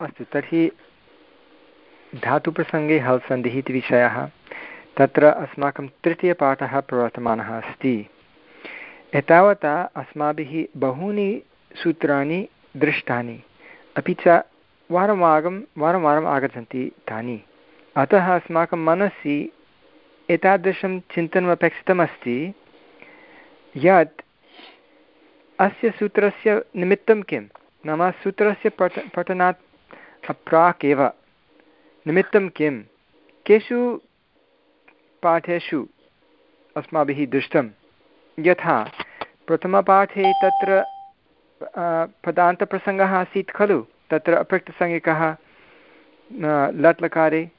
अस्तु, तर्हि धातुप्रसङ्गे हल् सन्धिः इति विषयः तत्र अस्माकं तृतीयपाठः प्रवर्तमानः अस्ति। एतावता अस्माभिः बहूनि सूत्राणि दृष्टानि, अपि च वारं वारं वारं वारम् आगच्छन्ति तानि। अतः अस्माकं मनसि एतादृशं चिन्तनम् अपेक्षितमस्ति यत् अस्य सूत्रस्य निमित्तं किं? नाम सूत्रस्य पठ पठनात् प्राक् एव निमित्तं किं? केषु पाठेषु अस्माभिः दृष्टं। यथा, प्रथमपाठे तत्र पदान्तप्रसङ्गः आसीत् खलु? तत्र अपृक्तसंज्ञकः लट् लकारे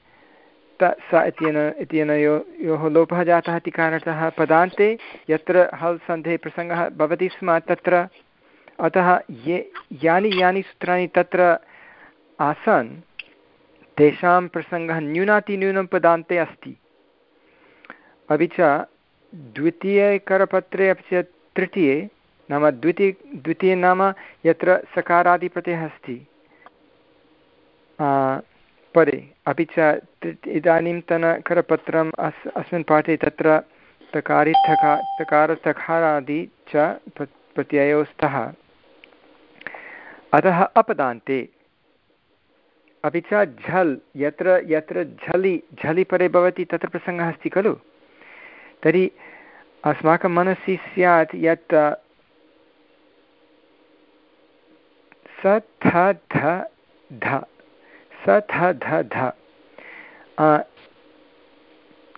त, स इत्येन इत्यनयो योः लोपः जातः इति कारणतः पदान्ते यत्र हल् सन्धेः प्रसङ्गः भवति स्म तत्र। अतः ये, यानि यानि सूत्राणि तत्र आसन्। तेषां प्रसङ्गः न्यूनातिन्यूनं पदान्ते अस्ति। अपि च द्वितीयकरपत्रे अपि च तृतीये नाम द्वितीय द्वितीये नाम यत्र सकारादिप्रत्ययः अस्ति। परे अपि च इदानीन्तनकरपत्रम् अस्, अस्मिन् पाठे तत्र तकारि थका तकारतकारादि च प्रत्ययो स्तः अतः अपदान्ते। अपि च झल्, यत्र यत्र झलि झलि परे भवति, तत्र प्रसङ्गः अस्ति खलु? तर्हि अस्माकं मनसि स्यात् यत् स, थ, ध ध, स, थ, ध ध.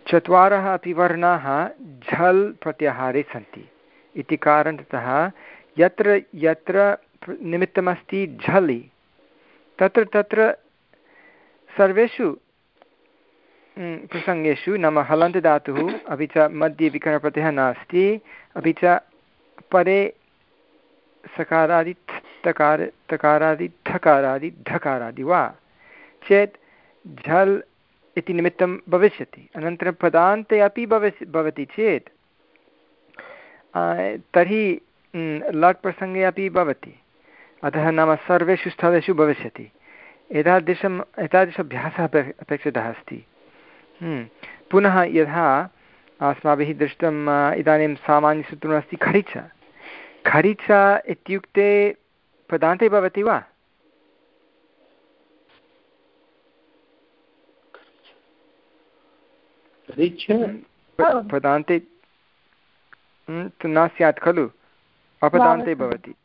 चत्वारः अपि वर्णाः झल् प्रत्याहारे सन्ति। इति कारणतः यत्र यत्र निमित्तमस्ति झलि, तत्र तत्र सर्वेषु प्रसङ्गेषु नाम हलन्तदातुः अपि च मध्ये विकरणप्रत्ययः नास्ति, अपि च परे सकारादि तकार धकारादि वा? चेत् झल् इति निमित्तं भविष्यति। अनन्तरं पदान्ते अपि भविष्, भवति चेत् तर्हि लट् प्रसङ्गे अपि भवति। अतः नाम सर्वेषु स्थलेषु भविष्यति। एतादृशम् एतादृशभ्यासः अपेक्षितः अस्ति। हम्म। पुनः यथा अस्माभिः दृष्टम् इदानीं सामान्यसूत्रमस्ति खरिच। खरिच इत्युक्ते पदान्ते भवति वा? पदान्ते हम्म, न स्यात् खलु। अपदान्ते भवति।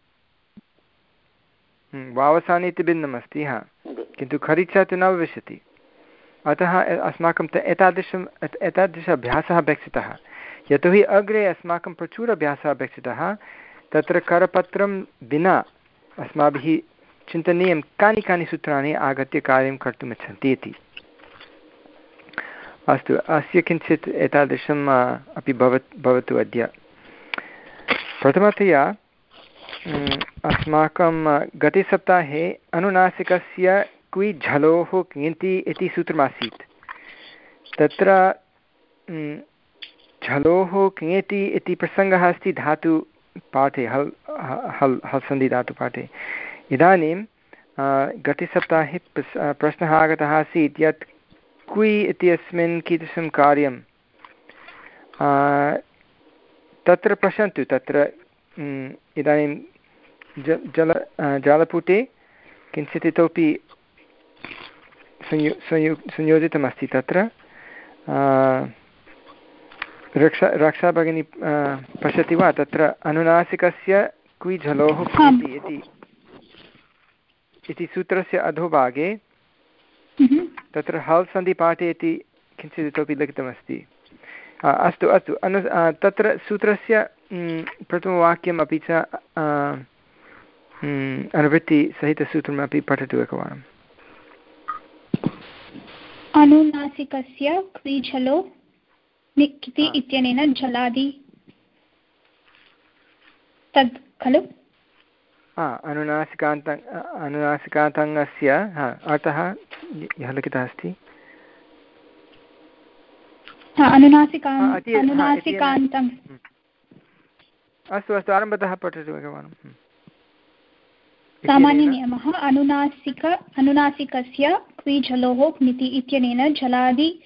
वावसाने इति भिन्नमस्ति हा। किन्तु खरिचा तु न भविष्यति। अतः अस्माकं एतादृशम् एतादृश अभ्यासः अपेक्षितः। यतोहि अग्रे अस्माकं प्रचुर अभ्यासः अपेक्षितः तत्र करपत्रं विना अस्माभिः चिन्तनीयं कानि कानि सूत्राणि आगत्य कार्यं कर्तुम् इच्छन्ति इति। अस्तु अस्य किञ्चित् एतादृशम् अपि भवत् भवतु अद्य। प्रथमतया अस्माकं गतसप्ताहे अनुनासिकस्य क्वि झलोः किङन्ति इति सूत्रमासीत्। तत्र झलोः किङति इति प्रसङ्गः अस्ति धातुपाठे हल् हल् हल् सन्धि धातुपाठे इदानीं गतसप्ताहे प्रश्नः आगतः आसीत् यत् क्वि इत्यस्मिन् कीदृशं कार्यं? तत्र पश्यन्तु, तत्र इदानीं ज जल जालपुटे किञ्चित् इतोपि संयो संयो संयोजितमस्ति तत्र। रक्षा रक्षा भगिनी पश्यति वा तत्र अनुनासिकस्य क्विझलोः इति। इति सूत्रस्य अधोभागे। तत्र हल् सन्धिपाठे इति किञ्चित् इतोपि लिखितमस्ति। अस्तु अस्तु अनु तत्र सूत्रस्य प्रथमवाक्यम् अपि च अनुवृत्तिसहितसूत्रमपि पठतु एकवारम्। अनुनासिकस्य क्रीझलो निक्ति इत्यनेन जलादि। तद् खलु? अनुनासिकान्त अनुनासिकान्तङ्गस्य अर्थः यः लिखितः अस्ति। अनुनासिकान्तम्। अस्तु अस्तु, आरम्भतः पठतु एकवारं। सामान्यनियमः, अनुनासिक अनुनासिकस्य क्विझलोः क्निति इत्यनेन जलादि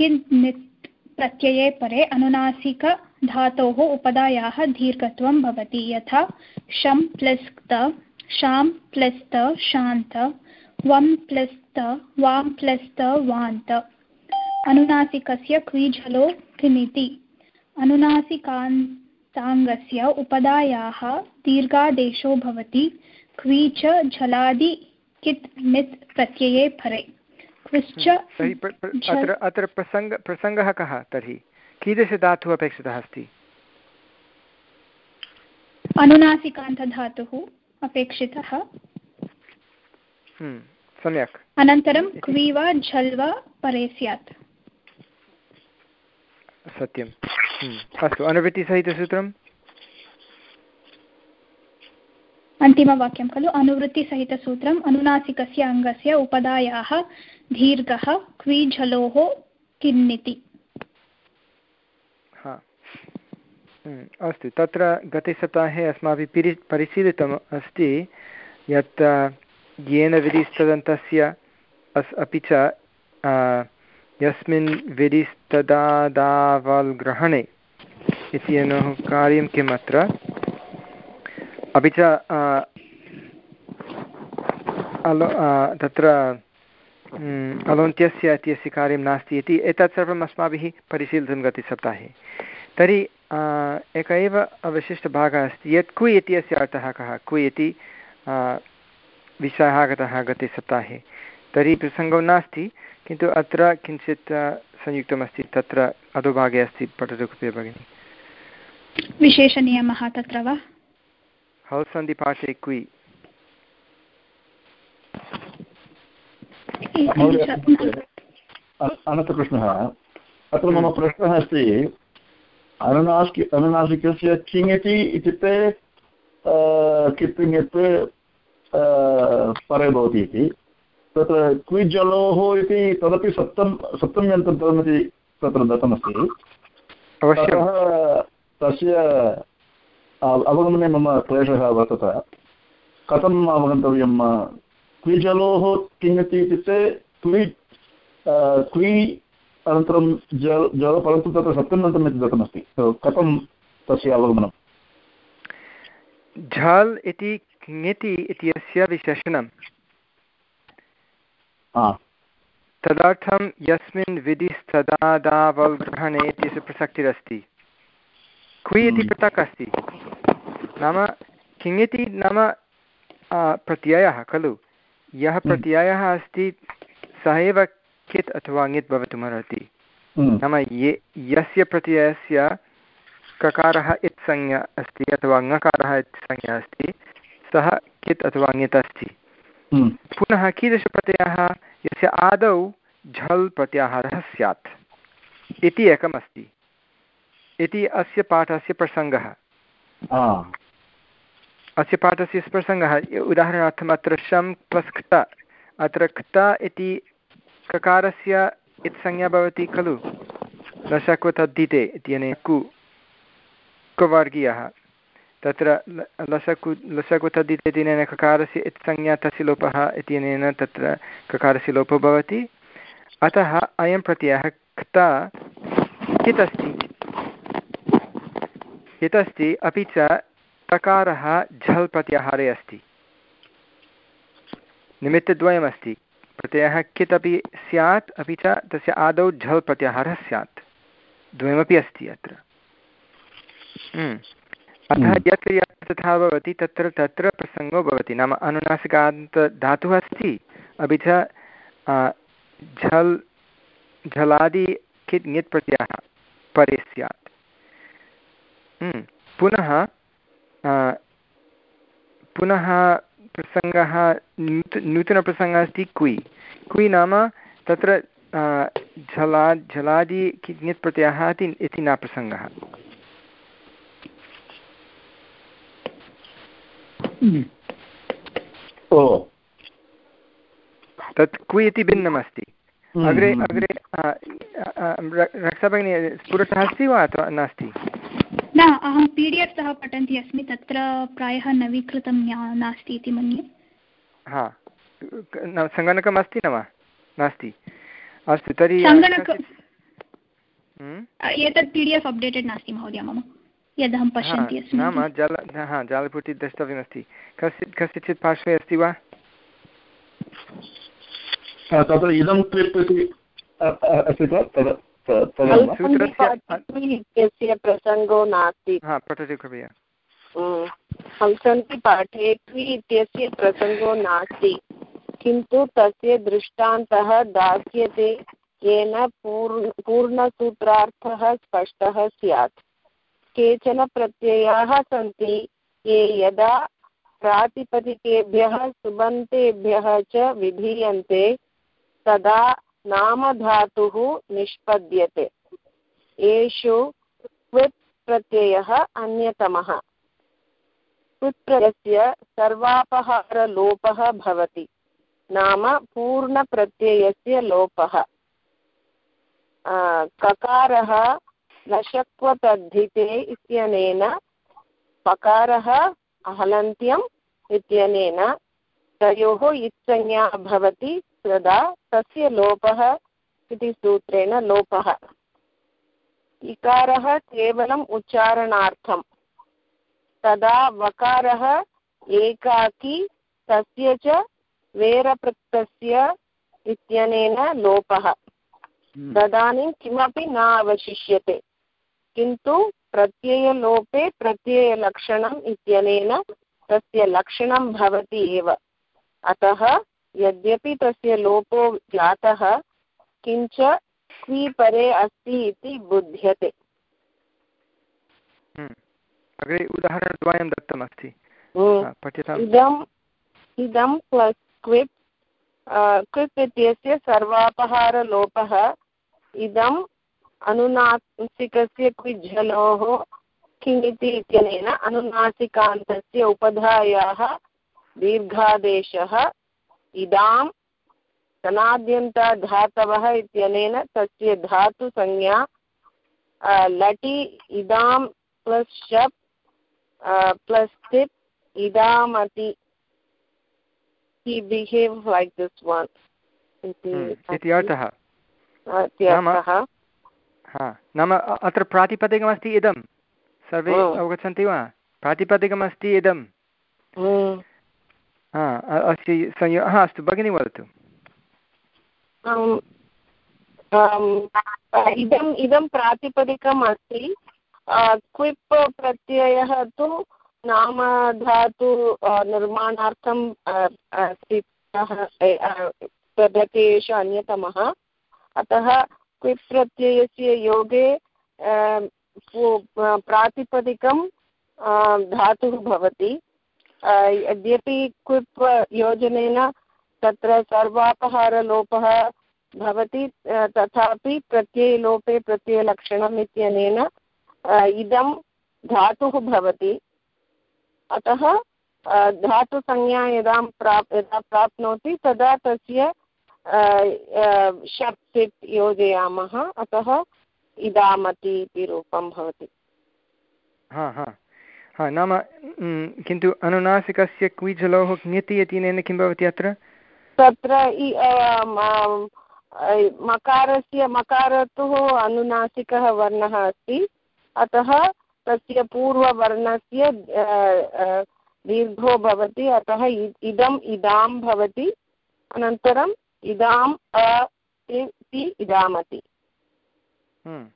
प्रत्यये परे अनुनासिकधातोः उपदायाः दीर्घत्वं भवति। यथा शं प्लस् त, शां प्लस् त, शान्त, वं प्लस् त, वां प्लस् त, वान्त। अनुनासिकस्य क्विझलो क्निति अनुनासिकान्ताङ्गस्य उपदायाः दीर्घादेशो भवति। क्वीच झलादि कित् मित् प्रत्यये परे क्विश्च अत्र अत्र प्रसङ्ग प्रसङ्गः कः तर्हि? कीदृशधातुः अपेक्षितः अस्ति? अनुनासिकान्तधातुः अपेक्षितः। हम्म, सम्यक्। अनन्तरं क्वी वा झल् वा परे स्यात्। सत्यम्। हम्म, अस्तु अनुवृत्तिसहितसूत्रम्? अन्तिमवाक्यं खलु अनुवृत्तिसहितसूत्रम् अनुनासिकस्य अङ्गस्य उपदायाः दीर्घः क्वीझलोः किन्निति। हम्म, अस्तु तत्र गते सप्ताहे अस्माभिः पिरि परिशीलितम् अस्ति यत् येन विधिस्तदन्तस्य अस् अपि च यस्मिन् विधिस्तदादावल्ग्रहणे इत्यनोः कार्यं किम् अत्र अपि च अलो तत्र अलोन्त्यस्य इत्यस्य कार्यं नास्ति इति एतत् सर्वम् अस्माभिः परिशीलितं गते सप्ताहे। तर्हि एक एव अवशिष्टभागः अस्ति। यत् कु इत्यस्य अर्थः कः? कु इति विषयः आगतः गते सप्ताहे। तर्हि प्रसङ्गो नास्ति किन्तु अत्र किञ्चित् संयुक्तमस्ति तत्र अधोभागे अस्ति पठतु कृपया भगिनि। विशेषनियमः तत्र वा? हल् सन्धिपाठे क्वि? अनन्तप्रश्नः। अत्र मम प्रश्नः अस्ति अनुनासिक अनुनासिकस्य किङति इत्युक्ते कित्तिङत् परे भवति इति। तत्र क्विजलोः इति तदपि सप्तं सप्तम्यन्तं पदमिति तत्र दत्तमस्ति। तस्य अवगमने मम क्लेशः वर्तते। कथम् अवगन्तव्यं क्विजलोः किङति इत्युक्ते क्वि क्वि अनन्तरं जल जल परन्तु तत्र सप्तमन्तम् इति दत्तमस्ति। कथं तस्य अवगमनं? झल् इति ङिति इत्यस्य विशेषणं तदर्थं यस्मिन् विधिस्तदादावल्ग्रहणे इत्यस्य प्रसक्तिरस्ति क्वि इति। पृथक् अस्ति नाम किङिति नाम प्रत्ययः खलु यः हम्म। प्रत्ययः अस्ति सः एव कित् अथवा ङित् भवितुमर्हति हम्म। नाम ये यस्य प्रत्ययस्य ककारः इत्संज्ञा अस्ति अथवा ङकारः इत्संज्ञा अस्ति सः कित् अथवा ङित् अस्ति। पुनः कीदृशप्रत्ययः? यस्य आदौ झल् प्रत्याहारः स्यात् इति एकम् अस्ति इति अस्य पाठस्य प्रसङ्गः। अस्य पाठस्य प्रसङ्गः। उदाहरणार्थम् अत्र शं प्लस् क्त। अत्र क्त इति ककारस्य इत्संज्ञा भवति खलु? लशक्व तद्धिते इत्यनेन कु कुवर्गीयः। तत्र लसकु लसकु तद्धिते इत्यनेन ककारस्य इत्संज्ञा तस्य लोपः इत्यनेन तत्र ककारस्य लोपो भवति। अतः अयं प्रत्ययः क्ता कित् अस्ति कित् अस्ति अपि च तकारः झल् प्रत्याहारे अस्ति। निमित्तद्वयमस्ति। प्रत्ययः कित् अपि स्यात्, अपि च तस्य आदौ झल् प्रत्याहारः स्यात्। द्वयमपि अस्ति अत्र। हम्म। अतः हम्म। यत्र यत्र तथा भवति तत्र तत्र प्रसङ्गो भवति नाम अनुनासिकान्तधातुः अस्ति अपि च झल् झलादि कित् ङित् प्रत्ययः परे स्यात् हम्म। पुनः पुनः प्रसङ्गः नूत नूतनप्रसङ्गः अस्ति क्वि क्वि नाम तत्र झला झलादि किञ्चित् प्रत्ययः इति न प्रसङ्गः तत् क्वि इति भिन्नमस्ति? हम्म, अग्रे हम्म, हम्म। अग्रे रक्षाभगिनी स्फुरतः अस्ति वा अथवा नास्ति? न अहं पी डि एफ् तः पठन्ती अस्मि तत्र प्रायः नवीकृतं नास्ति इति मन्ये। हा। सङ्गणकम् अस्ति न वा? नास्ति। अस्तु तर्हि हम्म? एतत् पी डि एफ् अप्डेटेड् नास्ति महोदय मम। यदहं पश्यन्ति अस्मि नाम जल हा जालपुटी द्रष्टव्यमस्ति कस्य कस्यचित् पार्श्वे अस्ति वा तत्र इदं क्लिप् इति अस्ति इत्यस्य प्रसङ्गो नास्ति। पठतु कृपया हंसन्ति पाठे इत्यस्य प्रसङ्गो नास्ति। किन्तु तस्य दृष्टान्तः दास्यते येन पूर्ण पूर्णसूत्रार्थः स्पष्टः स्यात्। केचन प्रत्ययाः सन्ति, ये यदा प्रातिपदिकेभ्यः सुबन्तेभ्यः च विधीयन्ते, तदा नामधातुः निष्पद्यते। येषु क्वित् प्रत्ययः अन्यतमः। क्वित्प्रत्ययस्य सर्वापहारलोपः भवति, नाम पूर्णप्रत्ययस्य लोपः। ककारः लशक्वतद्धिते इत्यनेन पकारः हलन्त्यम् इत्यनेन तयोः इत्संज्ञा भवति तदा तस्य लोपः इति सूत्रेण लोपः। इकारः केवलम् उच्चारणार्थं तदा वकारः एकाकी तस्य च वेरपृक्तस्य इत्यनेन लोपः। हम्म। तदानीं किमपि न अवशिष्यते किन्तु प्रत्ययलोपे प्रत्ययलक्षणम् इत्यनेन तस्य लक्षणं भवति एव अतः यद्यपि तस्य लोपो जातः किञ्च क्वि परे अस्ति इति बुध्यते हम्म। अग्रे उदाहरणद्वयं दत्तमस्ति हम्म। इदम् इदं प्लस् क्विप् क्विप् इत्यस्य सर्वापहारलोपः इदम् अनुनासिकस्य क्विज्झलोः किमिति इत्यनेन अनुनासिकान्तस्य उपधायाः दीर्घादेशः इदां सनाद्यन्तधातवः इत्यनेन तस्य धातुसंज्ञा लटि इदां प्लस् शप् प्लस् तिप् इदामति. He behaves like this one. इति अर्थः। नाम अत्र प्रातिपदिकमस्ति इदं। सर्वे अवगच्छन्ति वा? प्रातिपदिकमस्ति इदं। अस्ति संयो हा अस्तु भगिनी वदतु। इदम् इदं प्रातिपदिकम् अस्ति क्विप् प्रत्ययः तु नाम धातु निर्माणार्थं प्रत्ययेषु अन्यतमः। अतः क्विप् प्रत्ययस्य योगे प्रातिपदिकं धातुः भवति। यद्यपि क्विप् योजनेन तत्र सर्वापहारलोपः भवति तथापि प्रत्ययलोपे प्रत्ययलक्षणम् इत्यनेन इदं धातुः भवति। अतः धातुसंज्ञा यदा प्राप्, यदा प्राप्नोति, तदा तस्य शप् सिट् योजयामः अतः इदामति इति रूपं भवति। हा हा। हा नाम किन्तु अनुनासिकस्य क्विजलोः ङति इत्यनेन किं भवति अत्र? तत्र मकारस्य मकारतुः अनुनासिकः वर्णः अस्ति। अतः तस्य पूर्ववर्णस्य दीर्घो भवति। अतः इदम् इदां भवति। अनन्तरम् इदाम् इदामति। हम्म।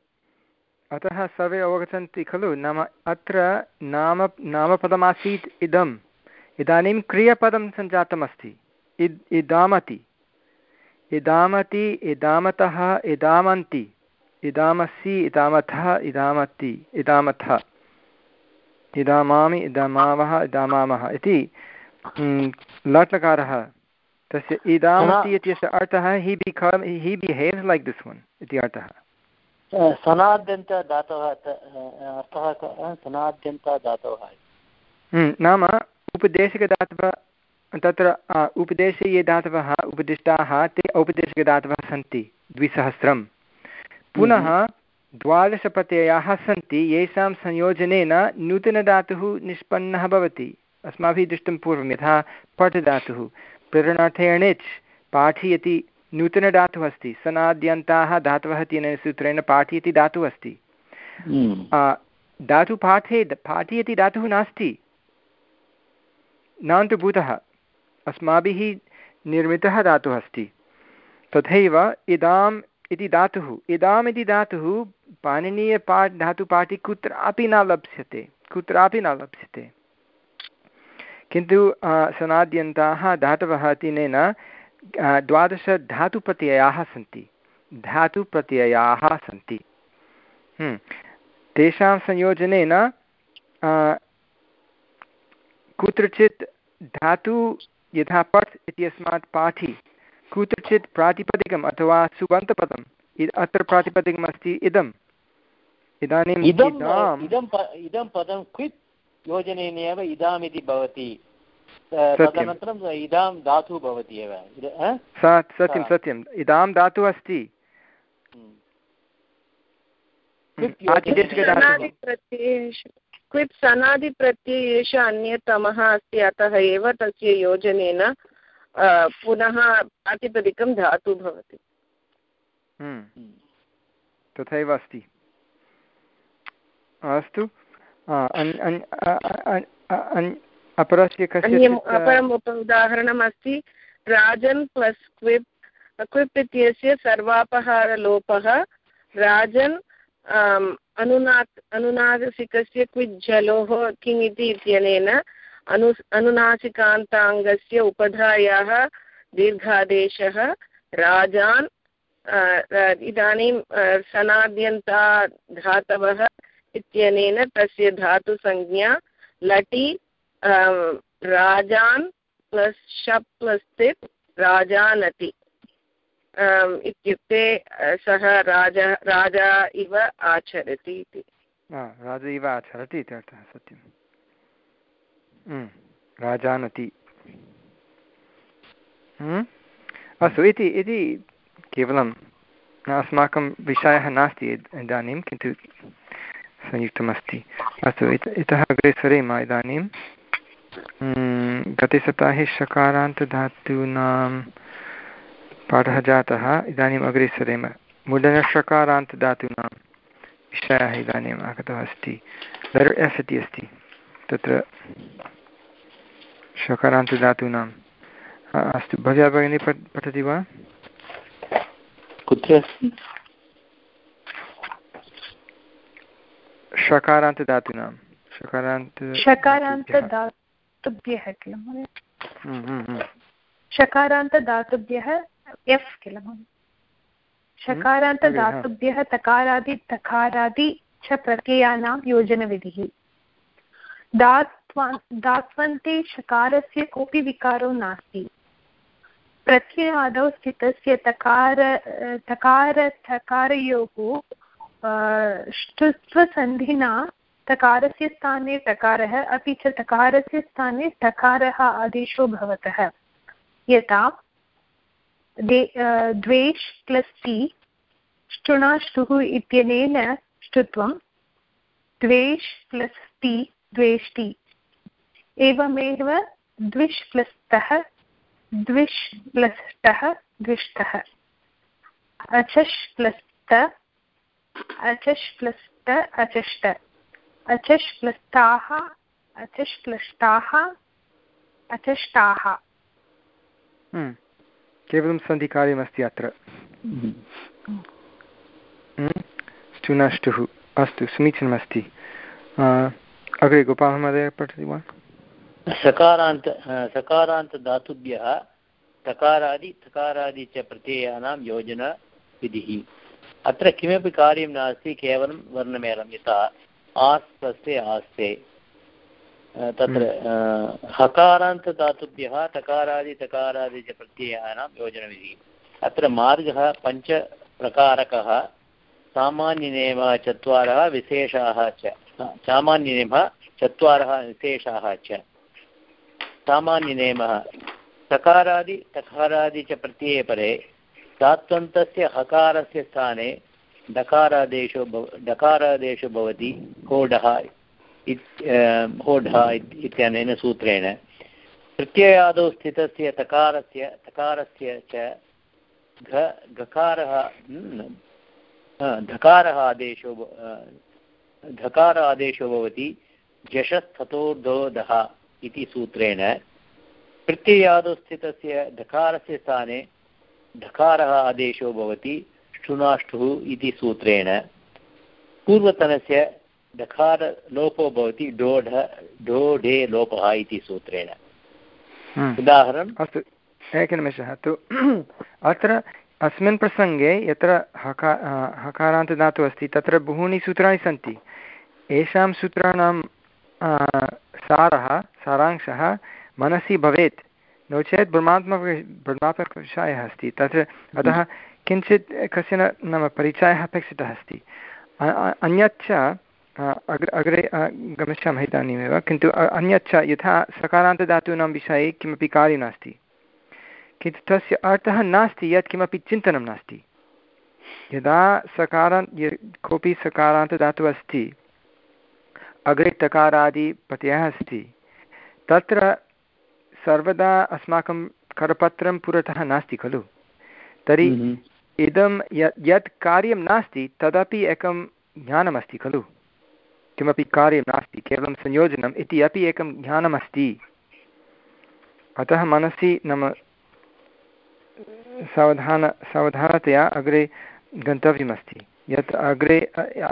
अतः सर्वे अवगच्छन्ति खलु, नाम अत्र नाम, नामपदमासीत् इदम्। इदानीं क्रियपदं सञ्जातमस्ति। इद्, इदामति। इदामति, इदामतः, इदामन्ति। इदामसि, इदामथः, इदामति, इदामथ। इदामामि, इदामावः, इदामामः इति लट्लकारः तस्य इदामति इत्यस्य अर्थः हि बिकम् हि बिहेव्स् लैक् दिस् वन् इति अर्थः सनाद्यन्तदातवः अर्थः सनाद्यन्तदातवः नाम उपदेशकदातवः तत्र उपदेशे ये दातवः उपदिष्टाः ते औपदेशिकदातवः सन्ति द्विसहस्रं पुनः द्वादशप्रत्ययाः सन्ति येषां संयोजनेन नूतनधातुः निष्पन्नः भवति अस्माभिः दृष्टं पूर्वं यथा पठ् धातुः प्रेरणार्थेणेच् पाठयति नूतनधातुः अस्ति सनाद्यन्ताः धातवः तेन सूत्रेण पाठयति धातुः अस्ति हम्म। धातुपाठे पाठयति धातुः नास्ति। नान्तभूतः। अस्माभिः निर्मितः धातुः अस्ति तथैव इदाम् इति धातुः इदाम् इति धातुः पाणिनीयपा धातुपाठि कुत्रापि न लप्स्यते कुत्रापि न लप्स्यते किन्तु सनाद्यन्ताः धातवः तेन द्वादशधातुप्रत्ययाः सन्ति। धातुप्रत्ययाः सन्ति। हम्म। तेषां संयोजनेन कुत्रचित् धातु यथा पठ् इत्यस्मात् पाठि कुत्रचित् प्रातिपदिकम् अथवा सुबन्तपदम् अत्र प्रातिपदिकम् अस्ति इदम्। इदानीम् इदं पदं क्वित् योजनेनैव इदामिति भवति। तदनन्तरम् इदां धातुः भवति एव। सत्यं सत्यम्। इदां धातुः अस्ति। क्वित् सनादिप्रत्ययेषु अन्यतमः अस्ति। अतः एव तस्य योजनेन पुनः प्रातिपदिकं धातु भवति। हम्म। तथैव अस्ति। अस्तु। अपरस्य अपरम् उदाहरणम् अस्ति राजन् प्लस् क्विप् क्विप् इत्यस्य सर्वापहारलोपः राजन् अनुनात् अनुनासिकस्य क्विज् जलोः किङ् इति इत्यनेन अनु अनुनासिकान्ताङ्गस्य उपधायाः दीर्घादेशः राजान् इदानीं सनाद्यन्ता धातवः इत्यनेन तस्य धातुसंज्ञा लटि राजान् प्लस् शप् प्लस् तिप् राजानति। इत्युक्ते सः राजा राजा इव आचरति इति। राजा इव आचरति इति अर्थः सत्यं राजानति। अस्तु, इति इति केवलं अस्माकं विषयः नास्ति इदानीं, किन्तु संयुक्तमस्ति अस्तु। इत अग्रे सरेम इदानीं गते सप्ताहे शकारान्तधातूनां पाठः जातः। इदानीम् अग्रे सरेम मुडनषकारान्तधातूनां विषयः इदानीम् आगतः अस्ति। लेटर् एस् इति अस्ति। तत्र शकारान्तधातूनाम्। अस्तु भव्या भगिनी पठति वा? कुत्र शकारान्तधातूनां शकारान्त शकारान्तधातुभ्यः किल हम्म, हम्म। एफ् किल महोदय शकारान्तधातुभ्यः तकारादि तकारादि च प्रत्ययानां योजनविधिः दात्वा दात्वन्ते शकारस्य कोऽपि विकारो नास्ति प्रत्ययादौ स्थितस्य तकार तकार तकारयोः ष्टुत्वसन्धिना तकारस्य स्थाने टकारः, अपि च तकारस्य स्थाने टकारः आदेशो भवतः। यथा द्वेष् प्लस् टि ष्टुणाष्टुः इत्यनेन ष्टुत्वं द्वेष् प्लस् टि द्वेष्टि एवमेव द्विष् प्लस् तः, द्विष् प्लस् टः द्विष्टः अचष् प्लस् त अचष् प्लस् त अचष्ट। अचष् प्लस् ताः अचष् प्लस् ताः अचष्टाः। हम्म। केवलं सन्धिकार्यमस्ति अत्र। स्तुनष्टुः। अस्तु समीचीनमस्ति। अग्रे गोपालमहोदय पठति वा? सकारान्त सकारान्तधातुभ्यः तकारादि तकारादि च प्रत्ययानां योजनविधिः। अत्र किमपि कार्यं नास्ति केवलं वर्णमेलं यथा आस्ते। आस्ते तत्र हम्म। हकारान्तधातुभ्यः तकारादि तकारादि च प्रत्ययानां योजनविधिः। अत्र मार्गः पञ्चप्रकारकः सामान्यनियमः चत्वारः विशेषाः च। सामान्यनियमः चत्वारः विशेषाः च। सामान्यनियमः तकारादि तकारादि च प्रत्यये परे धात्वन्तस्य हकारस्य स्थाने डकारादेशो डकारादेशो भवति होडः होढः इत्यनेन सूत्रेण। प्रत्ययादौ स्थितस्य तकारस्य तकारस्य च घ, घकारः धकारः आदेशो धकार आदेशो भवति जशस्ततोर्धोधः इति सूत्रेण। प्रत्ययादौ स्थितस्य धकारस्य स्थाने धकारः आदेशो भवति ष्ठुनाष्ठुः इति सूत्रेण। पूर्वतनस्य धकारलोपो भवति डोढ डोढे लोपः इति सूत्रेण। हम्म। उदाहरणम् अस्तु एकनिमेषः। तु अत्र अस्मिन् प्रसङ्गे यत्र हका हकारान्तदातुः अस्ति तत्र बहूनि सूत्राणि सन्ति। येषां सूत्राणां सारः सारांशः मनसि भवेत् नो चेत् भ्रमात्मक भ्रमात्मकविषयः अस्ति तत्र अतः किञ्चित् कश्चन नाम परिचयः अपेक्षितः अस्ति अन्यच्च अग्रे अग्रे गमिष्यामः इदानीमेव किन्तु अन्यच्च यथा सकारान्तधातूनां विषये किमपि कार्यं नास्ति किन्तु तस्य अर्थः नास्ति यत् किमपि चिन्तनं नास्ति यदा सकारान् कोऽपि सकारान्तधातुः अस्ति अग्रे तकारादिप्रत्ययः अस्ति तत्र सर्वदा अस्माकं करपत्रं पुरतः नास्ति खलु? तर्हि। इदं यत् यत् कार्यं नास्ति तदपि एकं ज्ञानमस्ति खलु? किमपि कार्यं नास्ति केवलं संयोजनम् इति अपि एकं ज्ञानमस्ति। अतः मनसि नाम सावधान सावधानतया अग्रे गन्तव्यमस्ति। यत् अग्रे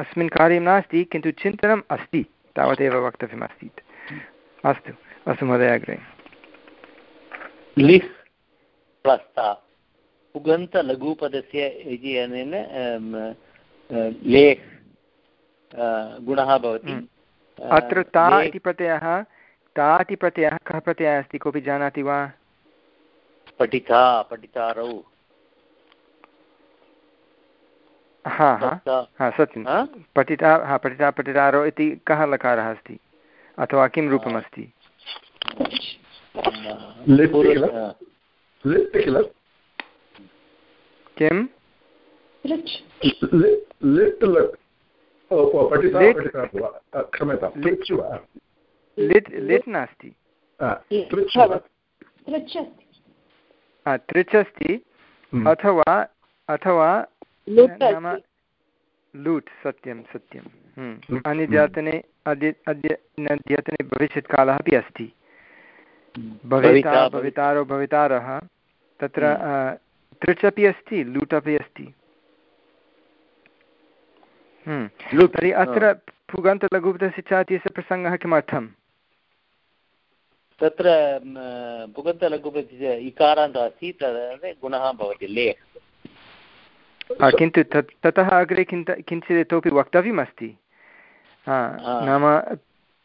अस्मिन् कार्यं नास्ति किन्तु चिन्तनम् अस्ति तावदेव वक्तव्यमस्ति। अस्तु अस्तु महोदय अग्रे। लिह् प्लस्ता उगन्तलघुपदस्य इति अनेन लेह् गुणः भवति। हम्म। अत्र ता इति प्रत्ययः ता इति प्रत्ययः कः प्रत्ययः अस्ति कोऽपि जानाति वा? पठिता पठितारौ। हा हा। सत्यं। पठिता हा पठिता पठितारौ इति कः लकारः अस्ति? अथवा किं रूपमस्ति किं लिट् लिट् नास्ति तृच् अस्ति। अथवा अथवा नाम लूट् सत्यं सत्यं। हम्म। अन्यजातने अद्य अद्य अद्यतने भविष्यत्कालः अपि अस्ति। भविता भवितारो भवितारः। तत्र तृच् अपि अस्ति लूट् अपि अस्ति। हम्म। तर्हि अत्र पुगन्तलघुपतस्य च इत्यस्य प्रसङ्गः किमर्थम्? तत्र पुगन्तलघुपति इकारान्तः अस्ति तद् गुणः भवति ले किन्तु तत् ततः अग्रे किञ्च किञ्चित् इतोपि वक्तव्यमस्ति। नाम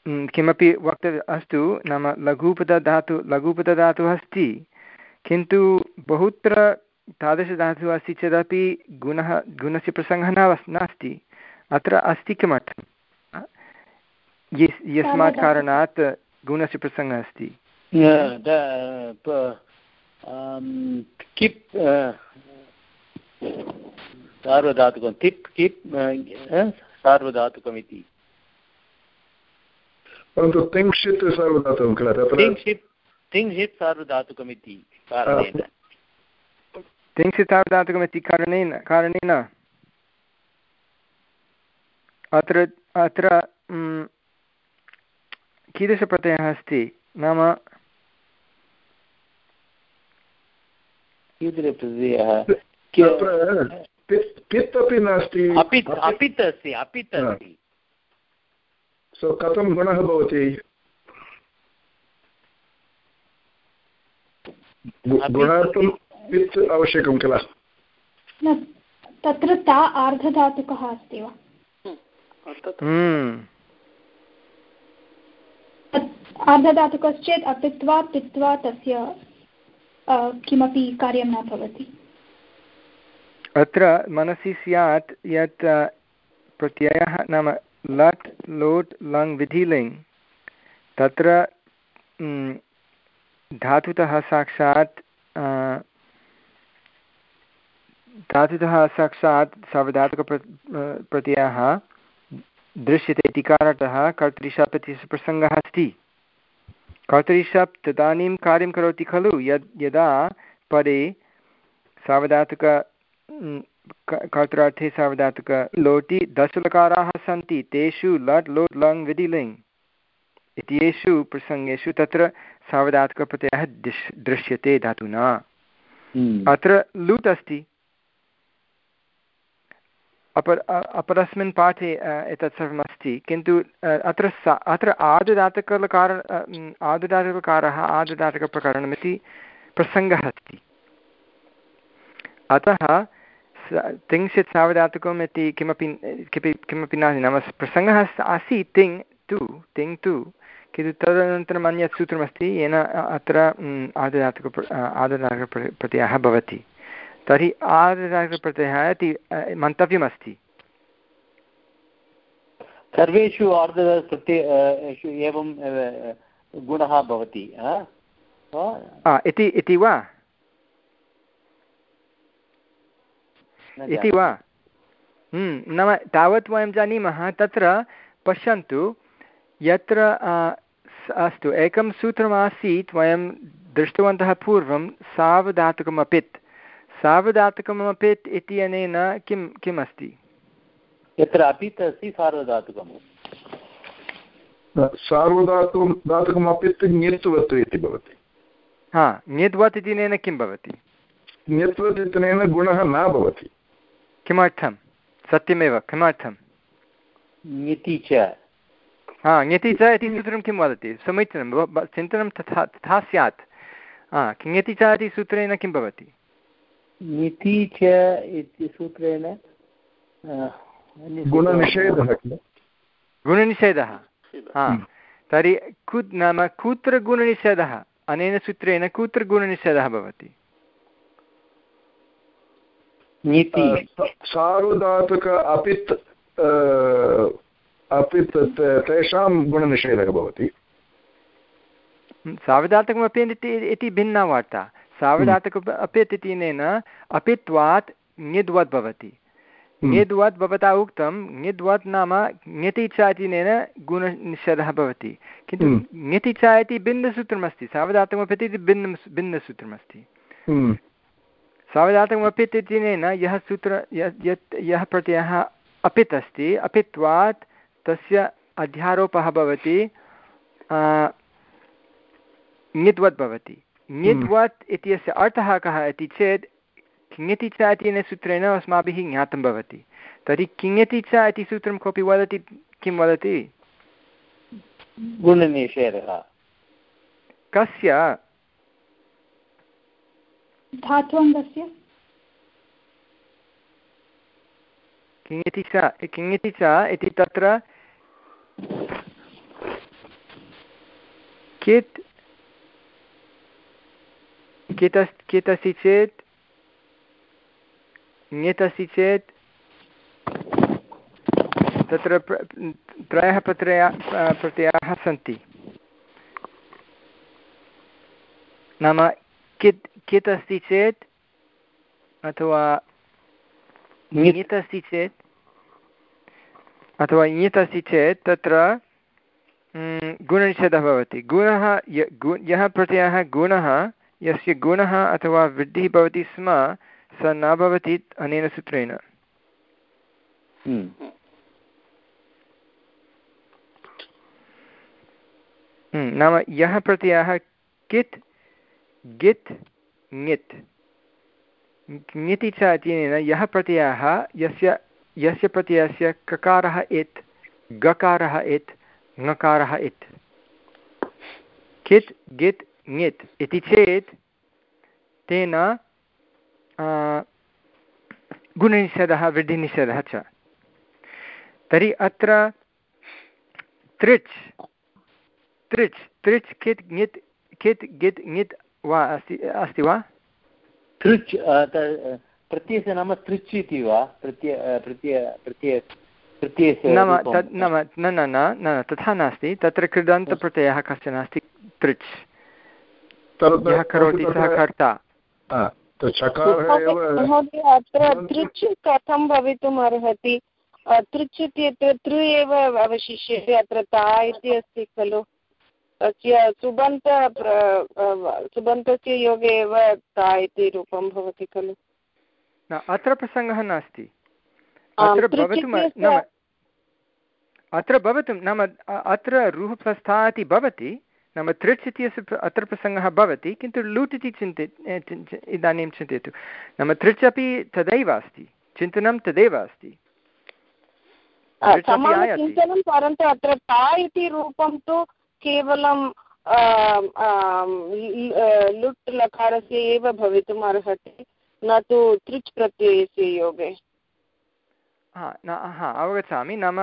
किमपि वक्तव्यम् अस्तु नाम लघुपदधातु लघुपदधातुः अस्ति। किन्तु बहुत्र तादृशधातुः अस्ति चेदपि गुणः गुणस्य प्रसङ्गः न नास्ति। अत्र अस्ति किमर्थं? यस्मात् कारणात् गुणस्य प्रसङ्गः अस्ति। किप् सार्वधातुकं तिप् किप् सार्वधातुकमिति। परन्तु तिङ्क्षित् सार्वधातुकं किल तत्र तिङ्क्षित् सार्वधातुकमिति कारणेन तिङ्क्षित् सार्वधातुकमिति कारणेन कारणेन अत्र अत्र कीदृशप्रत्ययः अस्ति? नाम कीदृशप्रत्ययः? पित् अपि नास्ति। अपित् अपित् अस्ति अपित् अस्ति। सो कथं गुणः भवति? गुणार्थं पित् आवश्यकं किल? तत्र ता आर्धधातुकः अस्ति वा? आर्धधातुकश्चेत् अपित्वा पित्वा तस्य किमपि कार्यं न भवति। अत्र मनसि स्यात् यत् प्रत्ययः नाम लट्, लोट् लङ् विधिलिङ् तत्र धातुतः साक्षात् धातुतः साक्षात् सार्वधातुकप्र प्रत्ययः दृश्यते इति कारणतः कर्तरिशप् इत्यस्य प्रसङ्गः अस्ति। कर्तरिशप् तदानीं कार्यं करोति खलु, यद्, यदा परे सार्वधातुक कर्तरार्थे सार्वधातुक लोटि दशलकाराः सन्ति तेषु लट् लोट् लङ् विधिलिङ् इत्येषु प्रसङ्गेषु तत्र सार्वधातुकप्रत्ययः दृश् दृश्यते धातुना। हम्म। अत्र लुट् अस्ति। अपर अपरस्मिन् पाठे एतत् सर्वम् अस्ति किन्तु अत्र सा अत्र आदुदातकलकार आदुदातककारः आदुदातकप्रकरणमिति प्रसङ्गः अस्ति। अतः तिङ्क्षित् सावधातुकम् इति किमपि किमपि किमपि नास्ति नाम प्रसङ्गः आसीत् तिङ् तु तिङ् तु किन्तु तदनन्तरम् अन्यत् सूत्रमस्ति येन अत्र आदुदातुक आदुदातकप्रत्ययः भवति तर्हि आर्धधातुकप्रत्ययः इति मन्तव्यमस्ति सर्वेषु आर्धप्रत्ययेषु एवं गुणः भवति इति वा इति वा। हम्म, नाम तावत् वयं जानीमः तत्र पश्यन्तु यत्र अस्तु एकं सूत्रमासीत् वयं दृष्टवन्तः पूर्वं सावधातुकमपित्। सार्वधातुकमपित् इत्यनेन किं किम् अस्ति यत्र अपित् अस्ति सार्वधातुकं सार्वधातुकं धातुकमपित् ङित्वत् इति भवति। हा ङित्वत् इत्यनेन किं भवति? ङित्वत् इत्यनेन गुणः न भवति। किमर्थं? सत्यमेव किमर्थं? ङिति च। हा ङति च इति सूत्रं किं वदति? समीचीनं चिन्तनं तथा तथा स्यात्। हा ङति च इति सूत्रेण किं भवति? निति च इति सूत्रेण गुणनिषेधः गुणनिषेधः। हा। तर्हि कु नाम कुत्र गुणनिषेधः अनेन सूत्रेण कुत्र गुणनिषेधः भवति। सार्वधातुक अपित् अपित् तेषां गुणनिषेधः भवति। सार्वधातुकमपि इति भिन्ना वार्ता। सावधातक अपित् इत्यनेन अपित्वात् ङिद्वत् भवति। ङिद्वत् भवता उक्तं ङिद्वत् नाम ङति च इत्यनेन गुणनिषेधः भवति। किन्तु ङति च इति भिन्नसूत्रमस्ति। सावधातकमपित् इति भिन्नं भिन्नसूत्रमस्ति। सावधातकमपित् इत्यनेन यः सूत्र यत् यः प्रत्ययः अपित् अस्ति अपित्वात् तस्य अध्यारोपः भवति ङिद्वत् भवति। ङिद्वत् इत्यस्य अर्थः कः इति चेत् किङति च इत्यनेन सूत्रेण अस्माभिः ज्ञातं भवति। तर्हि किङति च इति सूत्रं कोऽपि वदति किं वदति? गुणनिषेधः। कस्य? धात्वङ्गस्य किङति च च इति तत्र कित् चेत् अस्ति चेत्, तत्र त्रयः प्रत्ययाः सन्ति। नाम कित् कित् अस्ति चेत् अथवा ङित् अस्ति चेत् अथवा ङित् अस्ति चेत् तत्र गुणनिषेधः भवति गुणः यः प्रत्ययः गुणः यस्य गुणः अथवा वृद्धिः भवति स्म स न भवति अनेन सूत्रेण नाम यः प्रत्ययः कित् गित्, ङित्। ङिति च इत्यनेन यः प्रत्ययः, यस्य यस्य प्रत्ययस्य ककारः इत्, गकारः इत्, ङकारः इत्। कित्, गित्, ङित् इति चेत् तेन गुणनिषेधः, वृद्धिनिषेधः च। तर्हि अत्र तृच् तृच् तृच् कित्, ङित्, कित्, गित्, ङित् वा अस्ति अस्ति वा? तृच् प्रत्ययस्य नाम तृच् इति वा? प्रत्यय प्रत्यय प्रत्यय प्रत्ययस्य नाम तत् नाम न न न तथा नास्ति। तत्र कृदन्तप्रत्ययः कश्चन अस्ति तृच्। यः करोति सः कर्ता। अत्र तृच् कथं भवितुम् अर्हति? तृच् इत्यत्र तृ एव अवशिष्यते अत्र ता इति अस्ति खलु? तस्य सुबन्त सुबन्तस्य योगे एव ता इति रूपं भवति खलु। अत्र प्रसङ्गः नास्ति। अत्र भवितुम् अत्र भवतु नाम अत्र रुः प्रस्था इति भवति नाम तृच् इत्यस्य अत्र प्रसङ्गः भवति किन्तु लुट् इति चिन्त्य इदानीं चिन्तयतु। नाम तृच् अपि तदैव अस्ति चिन्तनं तदेव अस्ति। परन्तु अत्र ता इति रूपं तु केवलं लुट् लकारस्य एव भवितुम् अर्हति न तु तृच् प्रत्ययस्य योगे। हा न हा अवगच्छामि नाम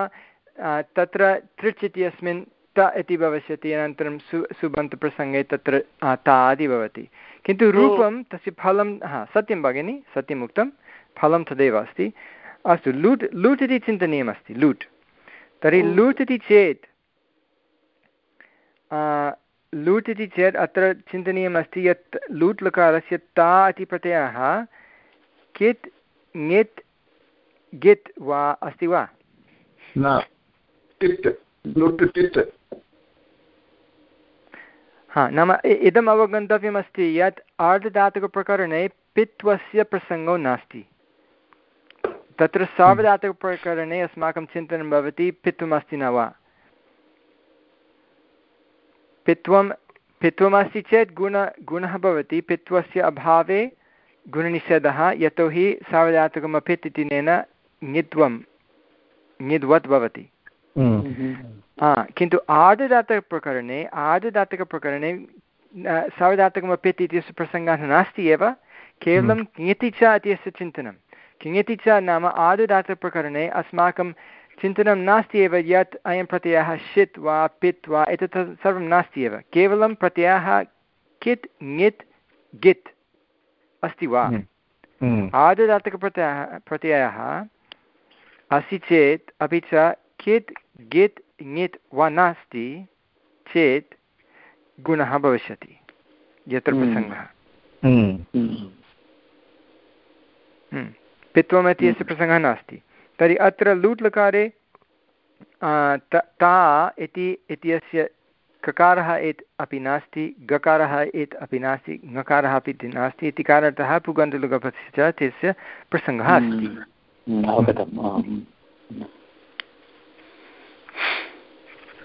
तत्र तृच् इत्यस्मिन् त इति भविष्यति अनन्तरं सु सुबन्तप्रसङ्गे तत्र तादि भवति। किन्तु रूपं तस्य फलं हा सत्यं भगिनि सत्यम् उक्तं फलं तदेव अस्ति। अस्तु लूट् लूट् इति चिन्तनीयमस्ति लूट्। तर्हि लूट् इति चेत् लूट् इति चेत् अत्र चिन्तनीयमस्ति यत् लूट् लकारस्य ता इति प्रत्ययः कित् ङित् गित् वा अस्ति वा? हा नाम इदम् अवगन्तव्यमस्ति यत् आर्धधातुकप्रकरणे पित्वस्य प्रसङ्गो नास्ति। तत्र सार्वधातुकप्रकरणे अस्माकं चिन्तनं भवति पित्वमस्ति न वा? पित्वं पित्वमस्ति चेत् गुण गुणः भवति। पित्वस्य अभावे गुणनिषेधः यतोहि सार्वधातुकमपित् इति नेन ङित्वं ङिद्वत् भवति। हा किन्तु आर्धदातकप्रकरणे आर्धदातकप्रकरणे सार्वधातकमपित् इत्यस्य प्रसङ्गः नास्ति एव। केवलं किङति च इत्यस्य चिन्तनं। किङति च नाम आर्धदातकप्रकरणे अस्माकं चिन्तनं नास्ति एव यत् अयं प्रत्ययः षित् वा पित् वा एतत् सर्वं नास्ति एव केवलं प्रत्ययः कित् ङित् गित् अस्ति वा? आर्धदातकप्रत्ययः प्रत्ययः अस्ति चेत् अपि च कित् गित् ङित् वा नास्ति चेत् गुणः भविष्यति। यत्र हम्म। प्रसङ्गः। हम्म। हम्म। पित्वम् इत्यस्य प्रसङ्गः नास्ति। तर्हि अत्र लूट् लकारे ता इति इत्यस्य ककारः एत् अपि नास्ति गकारः एत् अपि नास्ति ङकारः अपि नास्ति इति कारणतः पुगन्तलुगपस्य च तस्य प्रसङ्गः अस्ति।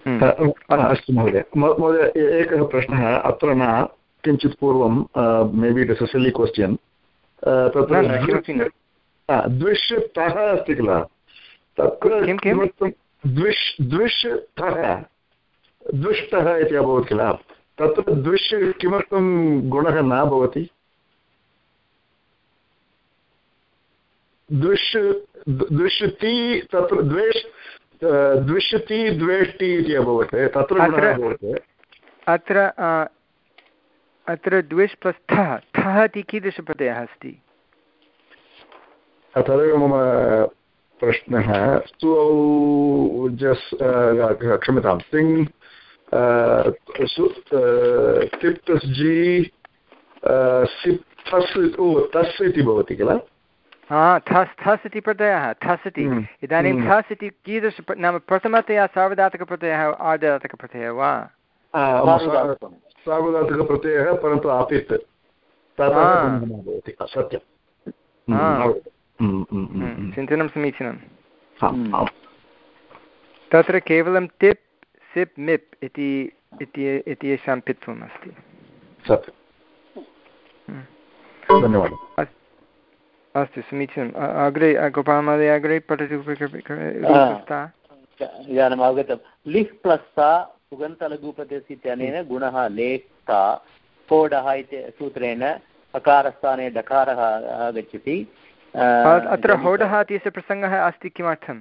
हम्म। अस्तु महोदय महोदय एकः प्रश्नः अत्र न किञ्चित् पूर्वं maybe it is silly question तत्र द्विष् तः अस्ति किल? तत्र किमर्थं द्विष् द्विष् तः द्विष्टः इति अभवत् किल? तत्र द्विष् किमर्थं गुणः न भवति? द्विष् द्विष्ति तत्र द्वेष् द्विषति द्वेष्टि इति अभवत् तत्र अभवत् अत्र अत्र द्विष् प्लस् थः थः इति कीदृशप्रत्ययः अस्ति? तदेव मम प्रश्नः जस् क्षम्यतां तिङ् तिप्तस् जि सिप् थस् तस् इति भवति किल? हा थस् थस् इति प्रत्ययः थस् इति। हम्म, इदानीं हम्म। थस् इति कीदृश नाम प्रथमतया सार्वधातुकप्रत्ययः आर्धधातुकप्रत्ययः वा? सार्वधातुकप्रत्ययः परन्तु आपित् सत्यं हम्म, चिन्तनं समीचीनं तत्र केवलं तिप् सिप् मिप् इति इत्येषां पित्वम् अस्ति धन्यवादः अस्तु समीचीनम् अग्रे गोपालमहोदय अग्रे पठतु इदानीम् अवगतं लिह् प्लस्ता सुगन्तलघुपदस्य इत्यनेन गुणः लेख्ता कोडः इति सूत्रेण अकारस्थाने डकारः आगच्छति अत्र होडः इत्यस्य प्रसङ्गः अस्ति किमर्थं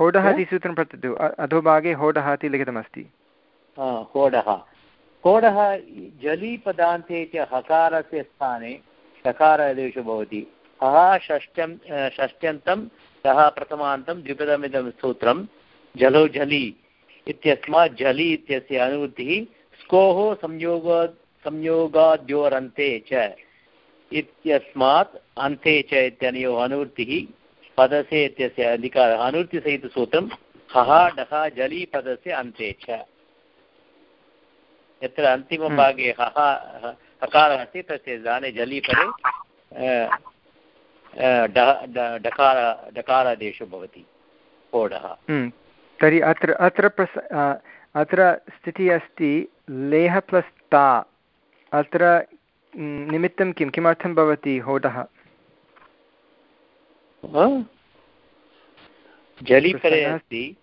होडः इति सूत्रं पठतु। अधोभागे होडः इति लिखितमस्ति होडः। होडः जलीपदान्ते इति हकारस्य स्थाने डकारादेशो भवति। हः षष्ट्यं षष्ट्यन्तं सः प्रथमान्तं द्विपदमिदं सूत्रं जलो झलि इत्यस्मात् झलि इत्यस्य अनुवृत्तिः स्कोः संयोग संयोगाद्योरन्ते च। इत्यस्मात् अन्ते च इत्यनयोः अनुवृत्तिः पदसे इत्यस्य अधिकारः अनुवृत्तिसहितसूत्रं हः डः जलि पदस्य अन्ते च। यत्र अन्तिमभागे हः हकारः अस्ति तस्य स्थाने जलि पदे डकार डकारादेशो भवति कोडः। तर्हि अत्र अत्र प्रस अत्र स्थितिः अस्ति लेह प्लस् ता। अत्र निमित्तं किं? किमर्थं भवति होडः जलिपरे अस्ति।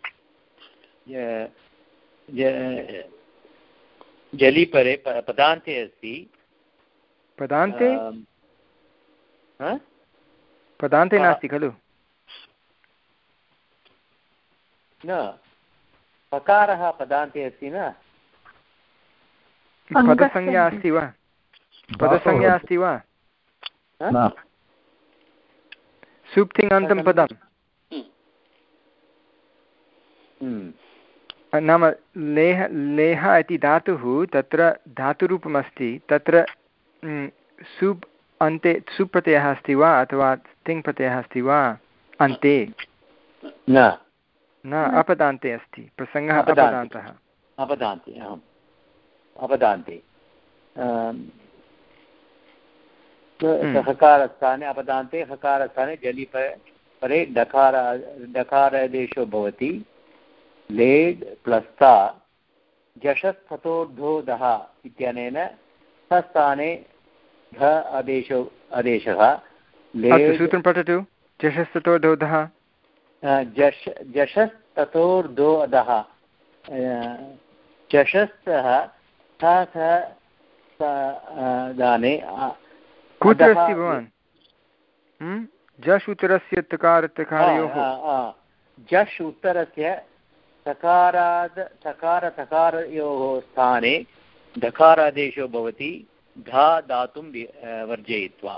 जलिपरे पदान्ते अस्ति। पदान्ते? पदान्ते नास्ति खलु। न पकारः पदान्ते अस्ति न? पदसंज्ञा अस्ति वा? पदसंज्ञा अस्ति वा सुप्तिङन्तं पदं। नाम लेह लेह इति धातुः तत्र धातुरूपमस्ति तत्र सुप् अन्ते सुप् प्रत्ययः अस्ति वा अथवा तिङ् प्रत्ययः अस्ति वा अन्ते न न अपदान्ते अस्ति प्रसङ्गः अपदान्तः अपदान्ते आम् अपदान्ते। हकारस्थाने अपदान्ते हकारस्थाने जलि परे डकार डकारादेशो भवति। लेड् प्लस्ता जशस्ततोर्धोधः इत्यनेन सस्थाने ध आदेशो आदेशः सूत्रं पठतु। जशस्ततोर्धोधः जश जशस्ततोर्धोधः जशस्तः दाने कुत्र अस्ति भवान्? जश् उत्तरस्य तकार तकारयोः। जश् उत्तरस्य तकाराद् तकार तकारयोः स्थाने धकारादेशो भवति धा दातुं वर्जयित्वा।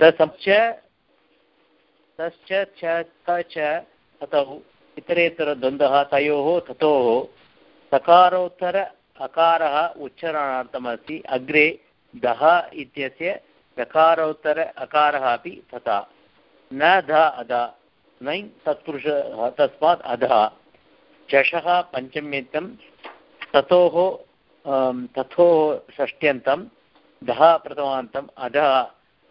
तश्च तश्च च त च ततौ इतरेतरद्वन्द्वः तयोः ततोः सकारोत्तर अकारः उच्चारणार्थमस्ति अग्रे दः इत्यस्य दकारोत्तर अकारः अपि तथा। न ध अध नै तत्पुरुषः तस्मात् अधः। चषः पञ्चम्यन्तं ततोः तथोः षष्ट्यन्तं दः प्रथमान्तम् अधः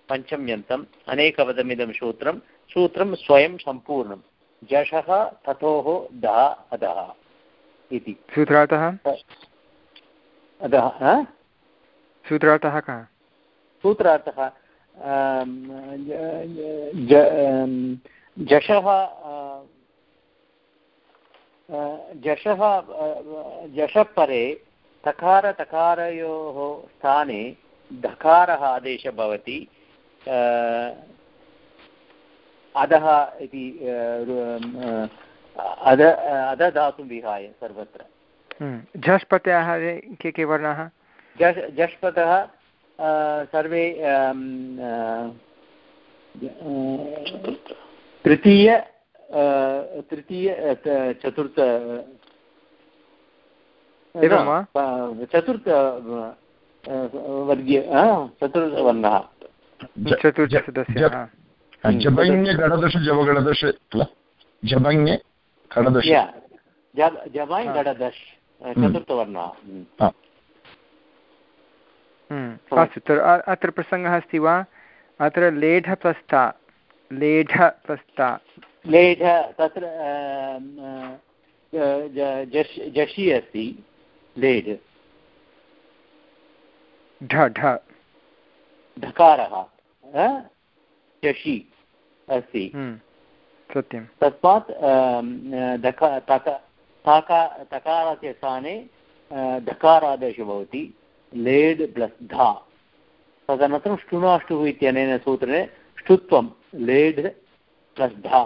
पञ्चम्यन्तम् अनेकपदमिदं सूत्रं। सूत्रं स्वयं सम्पूर्णं जषः तथोः दः अधः इति। सूत्रार्थः? अतः सूत्रार्थः कः सूत्रार्थः जशः जशः जशः परे तकार तकारयोः स्थाने धकारः आदेशः भवति अधः इति अध अधधातुं विहाय सर्वत्र हम्म। झष् प्रत्ययः के के वर्णाः झष् झष्पतः सर्वे तृतीय तृतीय चतुर्थ एवं वा? चतुर्थ वर्गीय चतुर्थवर्णः चतुर्थसदस्यः गणदश जवगणदश किल जभङ्गे खडदश। जबाय् गडदश् चतुर्थवर्णः। अस्तु तर् अत्र प्रसङ्गः अस्ति वा? अत्र लेढप्रस्था लेढप्रस्था लेढ तत्र जषि अस्ति लेढ। ढ ढ। ढकारः जषि अस्ति। सत्यं तस्मात् ताका तकारस्य स्थाने धकारादेशो भवति। लेड् प्लस् धा। तदनन्तरं ष्टुनाष्टुः इत्यनेन सूत्रेण ष्टुत्वं लेड् प्लस् धा।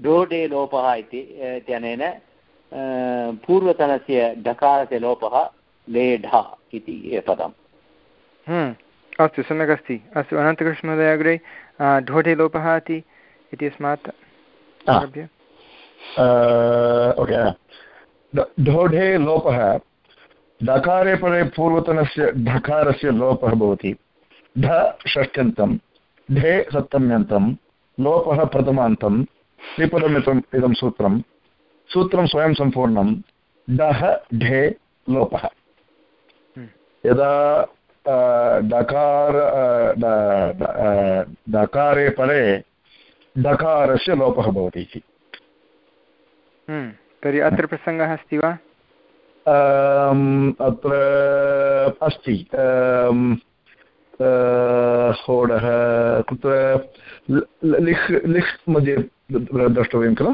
डोडे लोपः इति इत्यनेन पूर्वतनस्य ढकारस्य लोपः लेढा इति पदम्। हम्म, अस्तु सम्यक् अस्ति। अस्तु अनन्तकृष्णमहोदय अग्रे ढोढे लोपः इति इत्यस्मात् ओके ढोढे लोपः डकारे परे पूर्वतनस्य ढकारस्य लोपः भवति ढ षष्ठ्यन्तं ढे सप्तम्यन्तं लोपः प्रथमान्तं त्रिपदमिदम् इदं सूत्रं सूत्रं स्वयं सम्पूर्णं डः ढे लोपः हम्म। यदा डकार डकारे परे डकारस्य लोपः भवति इति हम्म। तर्हि अत्र प्रसङ्गः अस्ति वा अत्र अस्ति होडः कुत्र लिह् लिह् मध्ये द्रष्टव्यं खलु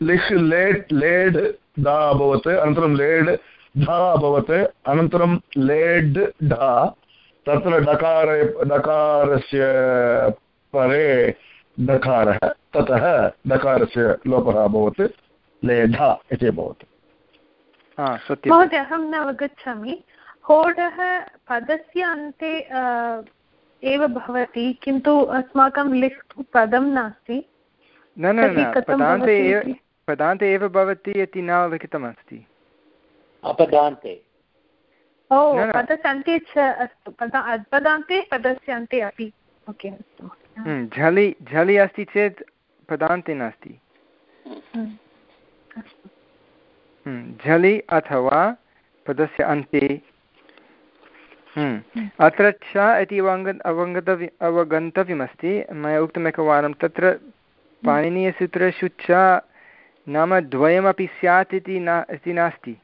लिह् लेड् लेड् दा अभवत् अनन्तरं लेड् धा अभवत् अनन्तरं लेड् ढा तत्र डकारे डकारस्य परे डकारः ततः डकारस्य लोपः अभवत् लेढा इति अभवत् महोदय अहं न अवगच्छामि। होडः पदस्य अन्ते एव भवति किन्तु अस्माकं लिख् पदं नास्ति। न न पदान्ते एव पदान्ते एव भवति इति न लिखितमस्ति अपदान्ते। ओ पदस्य अन्ते च अस्तु। पदान्ते पदस्य अन्ते अपि। ओके अस्तु। हम्म, झलि झलि अस्ति चेत् पदान्ते नास्ति। हम्म, झलि अथवा पदस्य अन्ते। हम्म, अत्र च इति अवङ्ग अवगन्तव्य अवगन्तव्यमस्ति। मया उक्तम् एकवारं तत्र पाणिनीयसूत्रेषु च नाम द्वयमपि स्यात् इति न इति नास्ति।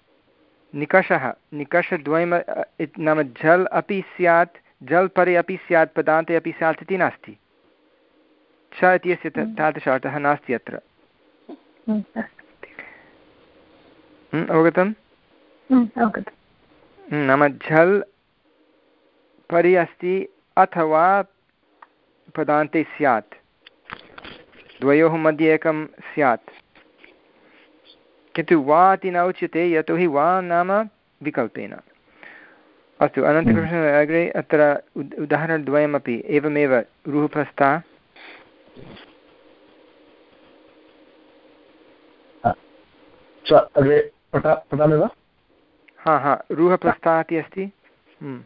निकषः निकषद्वयम् नाम झल् अपि स्यात् जल् परे अपि स्यात् पदान्ते अपि स्यात् इति नास्ति। च इत्यस्य तादृश अर्थः नास्ति अत्र। अवगतम् नाम झल् परि अस्ति अथवा पदान्ते स्यात् द्वयोः मध्ये एकं स्यात् किन्तु वा इति न उच्यते यतोहि वा नाम विकल्पेन अस्तु अनन्तरप्रश्नः अग्रे अत्र उदाहरणद्वयमपि एवमेव रुहप्रस्था अग्रे पठामि वा हा हा. रुहप्रस्था इति अस्ति? हम्म।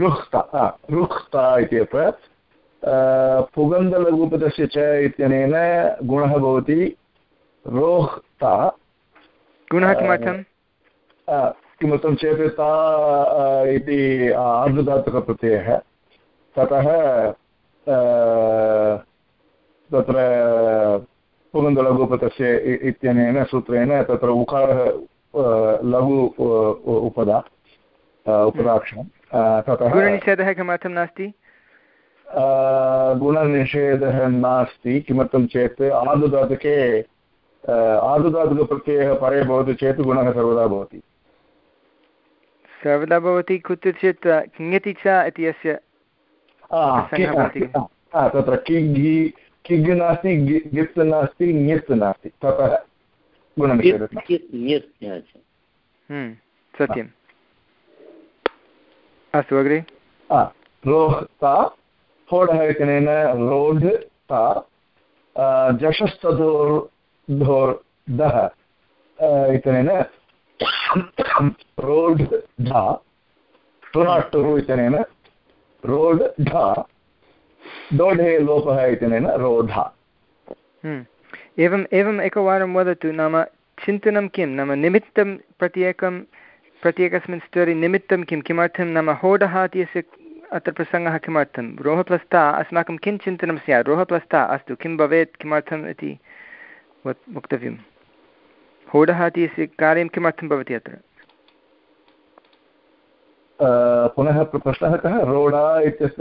रुह्ता रुह्ता इत्यत्र पुगन्धलघुपदस्य च इत्यनेन गुणः भवति रोह्ता। गुणः किमर्थं किमर्थं चेत् ता इति आर्धधातुकप्रत्ययः ततः तत्र पुगन्धलघुपतस्य इत्यनेन सूत्रेण तत्र उकारः लघु उपदा उपदाक्षरं ततः गुणनिषेधः किमर्थं नास्ति गुणनिषेधः नास्ति किमर्थं चेत् आर्धधातुके आर्धधातुकप्रत्ययः परे भवति चेत् गुणः सर्वदा भवति सर्वदा भवति कुत्रचित् किङति च इति अस्य तत्र किग् किग् नास्ति गित् नास्ति ङित् नास्ति ततः हम्म, सत्यम् अस्तु अग्रे रोह्ता होडः इत्यनेन रोढ् ता जषस्तधोर्धोर्धः इत्यनेन रोड् ढा टुनाटुरु इत्यनेन रोड् ढा दोढे लोपः इत्यनेन रोधा। हम्म। एवम् एवम् एकवारं वदतु, नाम चिन्तनं किं? नाम निमित्तं प्रत्येकं, प्रत्येकस्मिन् स्तरे निमित्तं किं? किमर्थं नाम होडः इत्यस्य अत्र प्रसङ्गः किमर्थं? रोहप्लस्ता, अस्माकं किं चिन्तनं स्यात्? रोहप्लस्ता अस्तु, किं भवेत्? किमर्थम् इति वक्तव्यं होडः इत्यस्य कार्यं किमर्थं भवति अत्र? पुनः प्रश्नः कः? रोडा इत्यस्य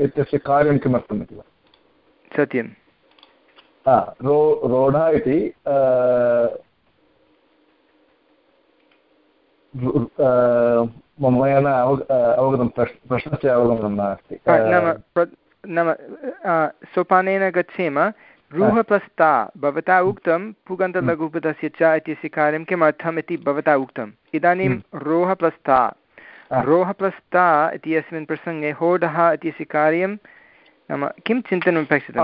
इत्यस्य कार्यं किमर्थम् इति वा? सत्यं रो रोढा इति मया न अवगतं प्रश्नस्य अवगमनं नास्ति। नाम सोपानेन गच्छेम रुहप्रस्था भवता उक्तं पुगन्तलघुपदस्य च इत्यस्य कार्यं किमर्थम् इति भवता उक्तम्। इदानीं हम्म। रोहप्रस्था रोहप्रस्था इत्यस्मिन् प्रसङ्गे होडः इत्यस्य कार्यं नाम किं चिन्तनम् अपेक्षितं?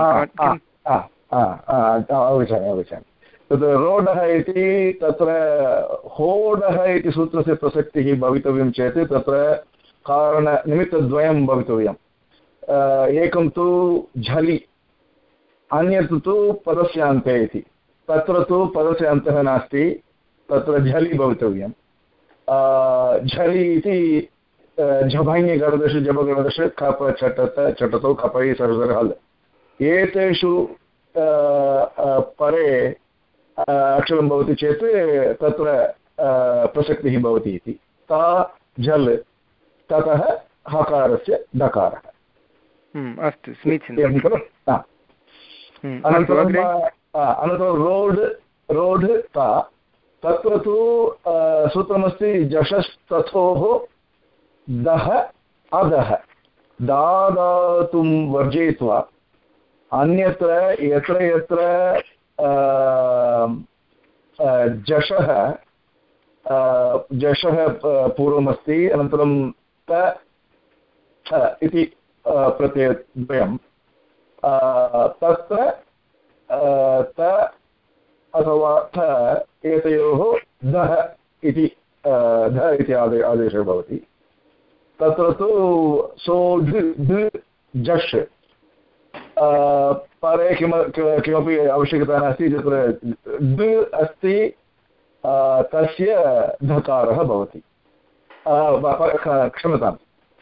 अवगच्छामि अवगच्छामि। तत्र रोडः इति तत्र होडः इति सूत्रस्य प्रसक्तिः भवितव्यं चेत् तत्र कारणनिमित्तद्वयं भवितव्यम्। एकं तु झलि। अन्यत् तु पदस्यान्ते इति। तत्र तु पदस्य अन्तः नास्ति तत्र झलि भवितव्यं। झलि इति झभञ् गणदश जबगणदश खप छटत छटतौ खपै सरसर हल् एतेषु परे अक्षरं भवति चेत् तत्र प्रसक्तिः भवति इति। ता झल् ततः हकारस्य डकारः। हम्म, अस्तु समीचीनं खलु? अनन्तरं अनन्तरं रोड् रोड् ता तत्र तु सूत्रमस्ति जशस्तथोः दः अधः। दातुं वर्जयित्वा अन्यत्र यत्र यत्र जशः जशः पूर्वमस्ति अनन्तरं त इति प्रत्ययद्वयं तत्र त अथवा थ एतयोः दः इति ध इति आदे, आदेशः भवति। तत्र तु सो जश् परे किम किमपि आवश्यकता नास्ति, तत्र द् अस्ति तस्य धकारः भवति। क्षम्यतां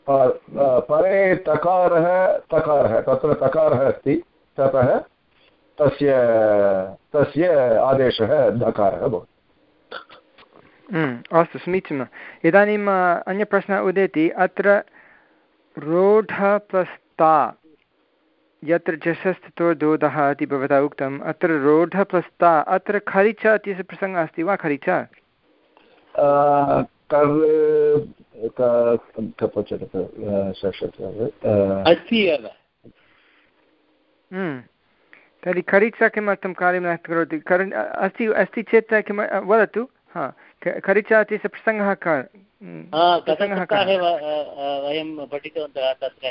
परे तकारः तकारः तत्र तकारः अस्ति ततः तस्य तस्य आदेशः धकारः भवति। अस्तु समीचीनम् इदानीम् अन्यप्रश्नः उदेति अत्र रोढप्रस्ता यत्र झषस्ततो दोधः इति भवता उक्तम् अत्र रोढप्रस्ता अत्र खरिच इत्यस्य प्रसङ्गः अस्ति वा खरिच? अस्ति एव तर्हि खरिचा किमर्थं कार्यं न करोति. अस्ति अस्ति चेत् किं वदतु? हा. खरिचा इत्यस्य प्रसङ्गः क प्रसङ्गः वयं पठितवन्तः? तत्र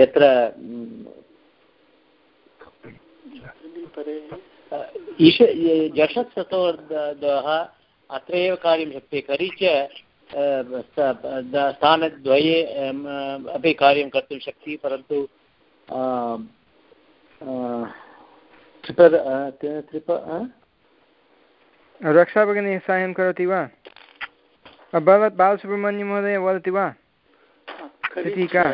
यत्र ईश जषत् सतोर्धः अत्र एव कार्यं शक्यते करि च स्थानद्वये अपि कार्यं कर्तुं शक्ति परन्तु त्रिप त्रिप रक्षा भगिनी साहाय्यं करोति वा? भवत् बालसुब्रह्मण्यमहोदय वदति वा? का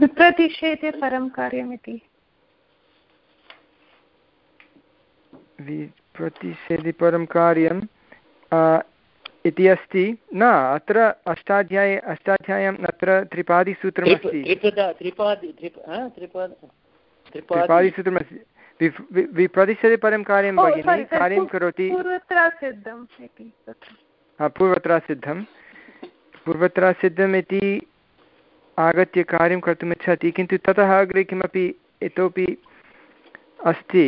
विप्रतिषेधे परं कार्यमिति। विप्रतिषेधे परं कार्यं इति अस्ति। न अत्र अष्टाध्याये अष्टाध्याय्याम् अत्र त्रिपादिसूत्रमस्ति। त्रिपादिसूत्रमस्ति। विप्रतिषेधे परं कार्यं भगिनि कार्यं करोति। पूर्वत्र सिद्धं पूर्वत्र सिद्धम् इति आगत्य कार्यं कर्तुम् इच्छति किन्तु ततः अग्रे किमपि इतोपि अस्ति।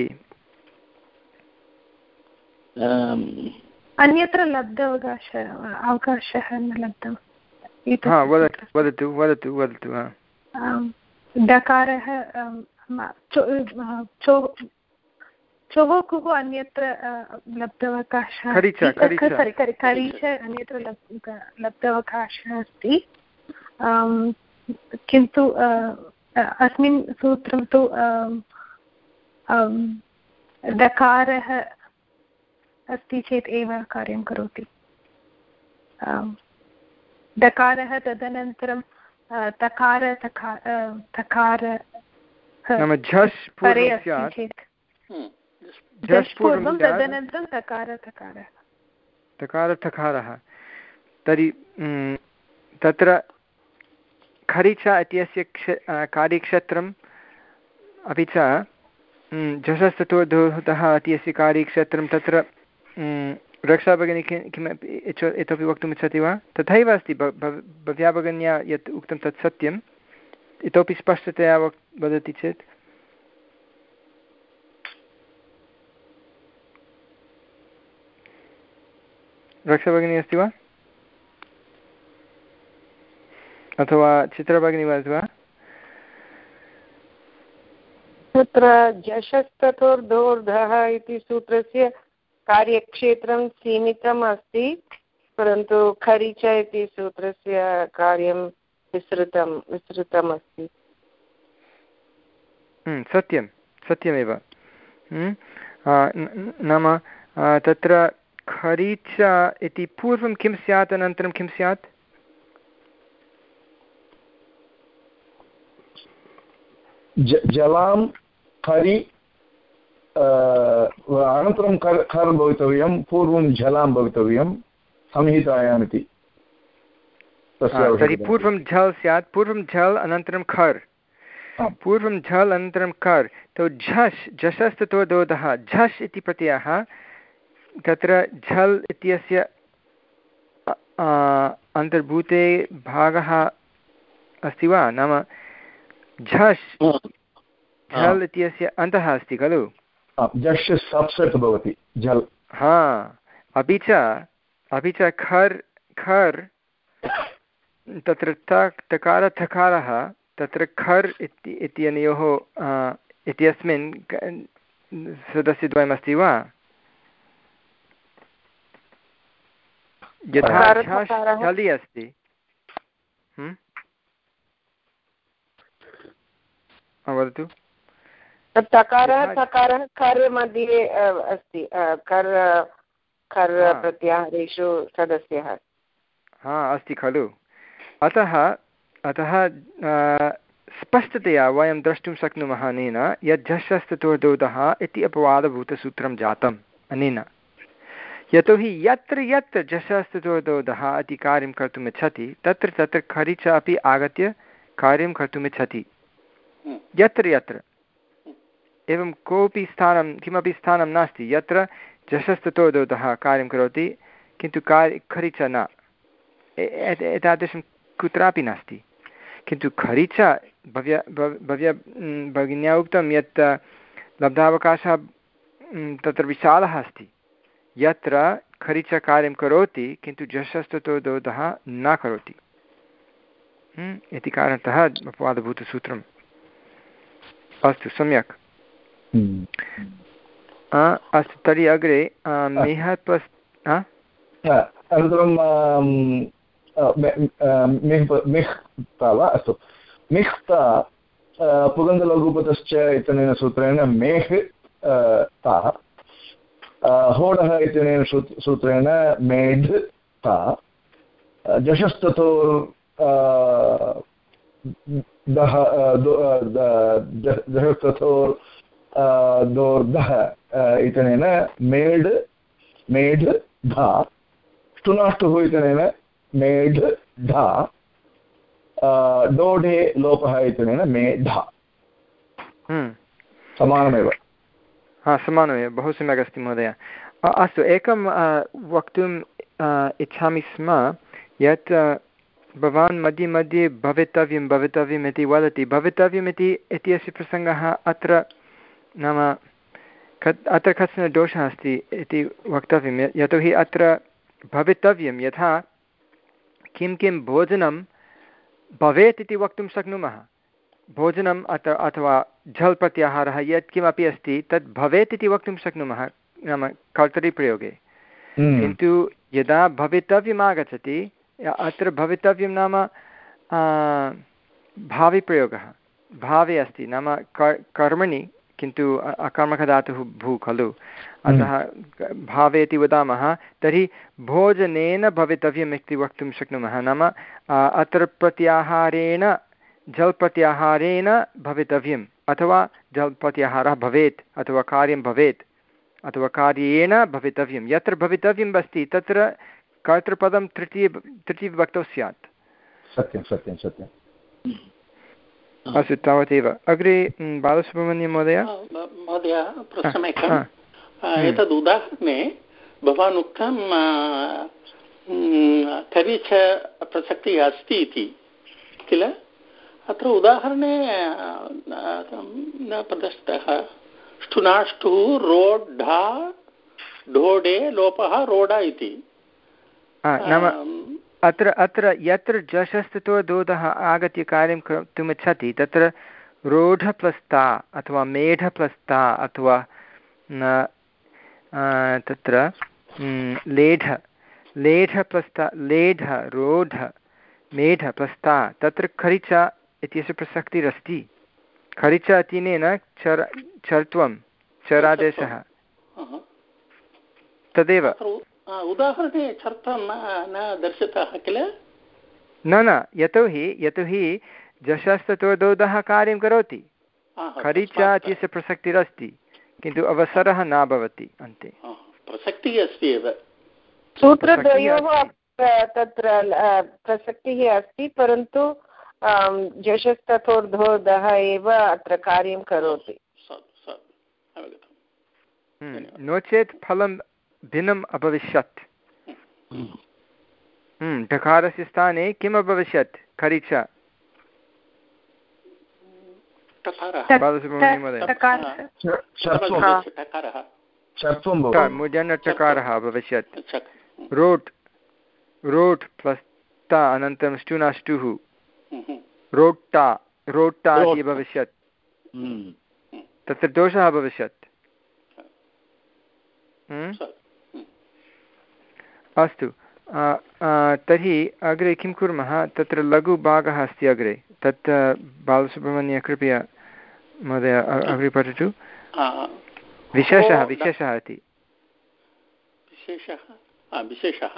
अन्यत्र लब्ध अवकाश अवकाशः न लब्धम्। हा वदतु वदतु वदतु वदतु डकारः चोकुः अन्यत्र लब्धवकाशः करीच अन्यत्र लब्धवकाशः अस्ति। किन्तु अस्मिन् सूत्रं तु डकारः अस्ति चेत् एव कार्यं करोति। डकारः तदनन्तरं तकार तकार नाम झस् परे अस्ति चेत्। पूर्वं तदनन्तरं तकार तकारः। तकार तकारः। तर्हि तत्र खरिचा इत्यस्य क्ष कार्यक्षेत्रम् अपि च झषस्ततोधोतः इत्यस्य कार्यक्षेत्रं तत्र रक्षाभगिनी किमपि इतोपि वक्तुमिच्छति वा? तथैव अस्ति भव्या भगिन्या यत् उक्तं तत् सत्यम्। इतोपि स्पष्टतया वक्, वदति चेत्। रक्षाभगिनी अस्ति वा? अथवा चित्रभगिनी वदति वा तत्र झषस्तथोर्धोर्धः इति सूत्रस्य कार्यक्षेत्रं सीमितम् अस्ति परन्तु खरिच इति सूत्रस्य कार्यं विस्तृतं विस्तृतम् अस्ति। हम्म, सत्यं सत्यमेव। हम्म, नाम तत्र खरीच इति पूर्वं किं स्यात् अनन्तरं किं स्यात्? जलां खरि अनन्तरं कर् खर् भवितव्यं पूर्वं जलां भवितव्यं संहितायाम् इति तर्हि पूर्वं झल् स्यात् पूर्वं झल् अनन्तरं खर्। पूर्वं झल् अनन्तरं कर् तु झष् झषस्ततो दोधः झष् इति प्रत्ययः तत्र झल् इत्यस्य अन्तर्भूते भागः अस्ति वा? नाम झष् झल् इत्यस्य अन्तः अस्ति खलु? झष् सब्सेट् भवति झल् हा अपि च अपि च खर् खर् तत्र तक् तकार थकारः तत्र खर् इति इत्यनयोः इत्यस्मिन् सदस्यद्वयमस्ति वा? यथा अस्ति। वदतु। तकारः तकारः खर् मध्ये अस्ति खर् खर् प्रत्याहारेषु सदस्यः। हा अस्ति खलु। अतः अतः स्पष्टतया वयं द्रष्टुं शक्नुमः अनेन यत् झषस्तुतोदोदः इति अपवादभूतसूत्रं जातम् अनेन। यतोहि यत्र यत्र झषस्तुतोदोदः इति कार्यं कर्तुम् इच्छति तत्र तत्र खरि च अपि आगत्य कार्यं कर्तुम् इच्छति। यत्र यत्र। एवं कोऽपि स्थानं, किमपि स्थानं नास्ति। यत्र झषस्तुतोदोदः कार्यं करोति, किन्तु कार् खरि च न एतादृशं कुत्रापि नास्ति। किन्तु खरीच, भव्य भव्य भगिन्या उक्तं यत्, लब्धावकाशः तत्र विशालः अस्ति। यत्र खरीच कार्यं करोति, किन्तु जशस्ततोदोदः न करोति। इति कारणतः अपवादभूतसूत्रम्। अस्तु, सम्यक्। अस्तु, तर्हि अग्रे मेहत् अनन्तरं मिह्ता वा? अस्तु। मिह्ता पुगन्धलघुपतश्च इत्यनेन सूत्रेण मेह् ता। होडः इत्यनेन सूत्रेण मेढ् ता। जशस्ततो दः जशस्तथोर् दोर्धः इत्यनेन मेढ् मेढ् धा ष्टुनाष्टुः इत्यनेन मेढ ढा डोढे लोपः इत्यनेन मेढा हम्म। समानमेव। हा समानमेव। बहु सम्यक् अस्ति महोदय। अस्तु एकं वक्तुम् इच्छामि स्म यत् भवान् मध्ये मध्ये भवितव्यं भवितव्यम् इति वदति। भवितव्यम् इति इत्यस्य प्रसङ्गः अत्र नाम कत् अत्र कश्चन दोषः अस्ति इति वक्तव्यं। यतोहि अत्र भवितव्यं यथा किं किं भोजनं भवेत् इति वक्तुं शक्नुमः। भोजनम् अथ अथवा झल् प्रत्याहारः यत् किमपि अस्ति तद् भवेत् इति वक्तुं शक्नुमः नाम कर्तरिप्रयोगे हम्म। किन्तु यदा भवितव्यम् आगच्छति अत्र भवितव्यं नाम भाविप्रयोगः। भावे अस्ति। नाम कर्मणि किन्तु अकर्मकधातुः भू खलु। अतः भावे इति वदामः तर्हि भोजनेन भवितव्यम् इति वक्तुं शक्नुमः। नाम अत्र प्रत्याहारेण जल् प्रत्याहारेण भवितव्यम् अथवा जल् प्रत्याहारः भवेत् अथवा कार्यं भवेत् अथवा कार्येण भवितव्यं यत्र भवितव्यम् अस्ति तत्र कर्तृपदं तृतीय तृतीयविभक्तौ स्यात्। सत्यं सत्यं सत्यं। अस्तु तावदेव। अग्रे बालसुब्रह्मण्यं महोदय? महोदय प्रश्नमेकम् एतद् उदाहरणे भवान् उक्तं करिच प्रसक्तिः अस्ति इति किल? अत्र उदाहरणे न प्रदर्शितः ष्ठुनाष्टुः रोड्ढा ढोडे लोपः रोडा इति। नाम अत्र अत्र यत्र जशस्ततो दोधः आगत्य कार्यं कर्तुमिच्छति तत्र रोढप्लस्ता अथवा मेढप्लस्ता अथवा तत्र लेढ लेढप्लस्ता लेढ रोढ मेढप्लस्ता तत्र खरिचा इत्यस्य प्रसक्तिरस्ति। खरिच इत्यनेन चर चर्त्वं चरादेशः। तदेव। उदाहरणे चर्तं न दर्शितः किल? न न यतोहि यतोहि जशस्ततोदोदः कार्यं करोति। खरिच इत्यस्य प्रसक्तिरस्ति किन्तु अवसरः न भवति अन्ते। प्रसक्तिः अस्ति एव। सूत्रद्वयोः तत्र प्रसक्तिः अस्ति परन्तु जशस्तथोर्धोदः एव अत्र कार्यं करोति। हम्म, नो चेत् फलं भिन्नम् अभविष्यत्। ढकारस्य हम्म, स्थाने किम् अभविष्यत्? खरिच मुजनटकारः अभविष्यत्। रोट्। रोट् प्लस् ता अनन्तरं स्टुनाष्टुः रोट्टा। रोट्टा। इति भविष्यत् हम्म। तत्र दोषः भविष्यत् हम्म? अस्तु। तर्हि अग्रे किं कुर्मः? तत्र लघुभागः अस्ति अग्रे। तत् बालसुब्रह्मण्य कृपया महोदय अग्रे पठतु। विशेषः विशेषः इति। विशेषः? विशेषः।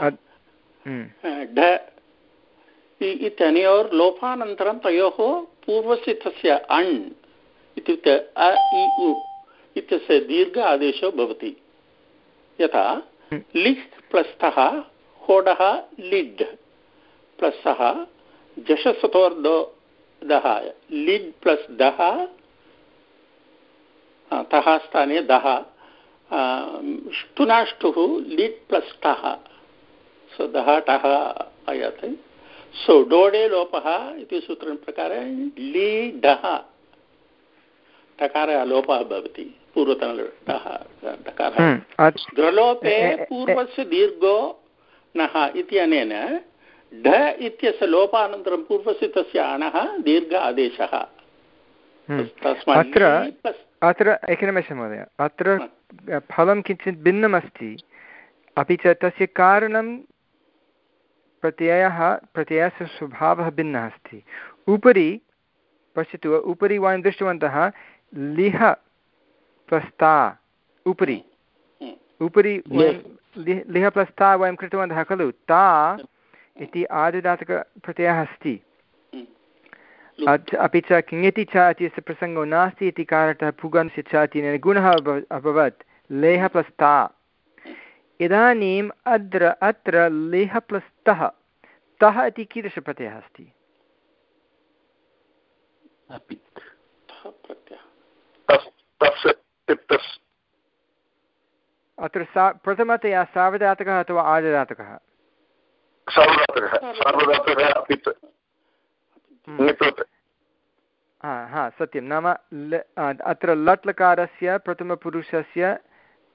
इत्यनयोर्लोपानन्तरं तयोः पूर्वस्य तस्य अण् इत्युक्ते अ इ उ इत्यस्य दीर्घ आदेशो भवति। यथा लिह् प्लस्तः होडः, लिड्। प्लस्तः जशसतोर्दो दः लिड् प्लस् दः। तः स्थाने दः। ष्टुनाष्टुः, लिड् प्लस् टः। सो, दः, टः आयाति। सो, डोडे लोपः इति सूत्रप्रकारे लीढः टकारः लोपः भवति। पूर्वतनडः टकारः ध्रलोपे पूर्वस्य दीर्घो नः इत्यनेन ढ इत्यस्य लोपानन्तरं पूर्वस्य तस्य अणः दीर्घ आदेशः। अत्र अत्र एकनिमेषं महोदय। अत्र फलं किञ्चित् भिन्नमस्ति। अपि च तस्य कारणं प्रत्ययः प्रत्ययस्य स्वभावः भिन्नः अस्ति। उपरि पश्यतु उपरि वयं दृष्टवन्तः लिह प्रस्ता उपरि। उपरि लिह प्रस्ता वयं कृतवन्तः खलु? ता इति आदिदातकप्रत्ययः अस्ति। अपि च किङति च इत्यस्य प्रसङ्गो नास्ति इति कारणतः पुगन्स्य च इति गुणः अभवत्। लेह प्लस्ता इदानीम् अत्र अत्र लेह प्लस् तः तः इति कीदृशप्रत्ययः अस्ति? अत्र सा प्रथमतया सार्वधातकः अथवा आर्धधातकः हा हा सत्यं। नाम अत्र लट् लकारस्य प्रथमपुरुषस्य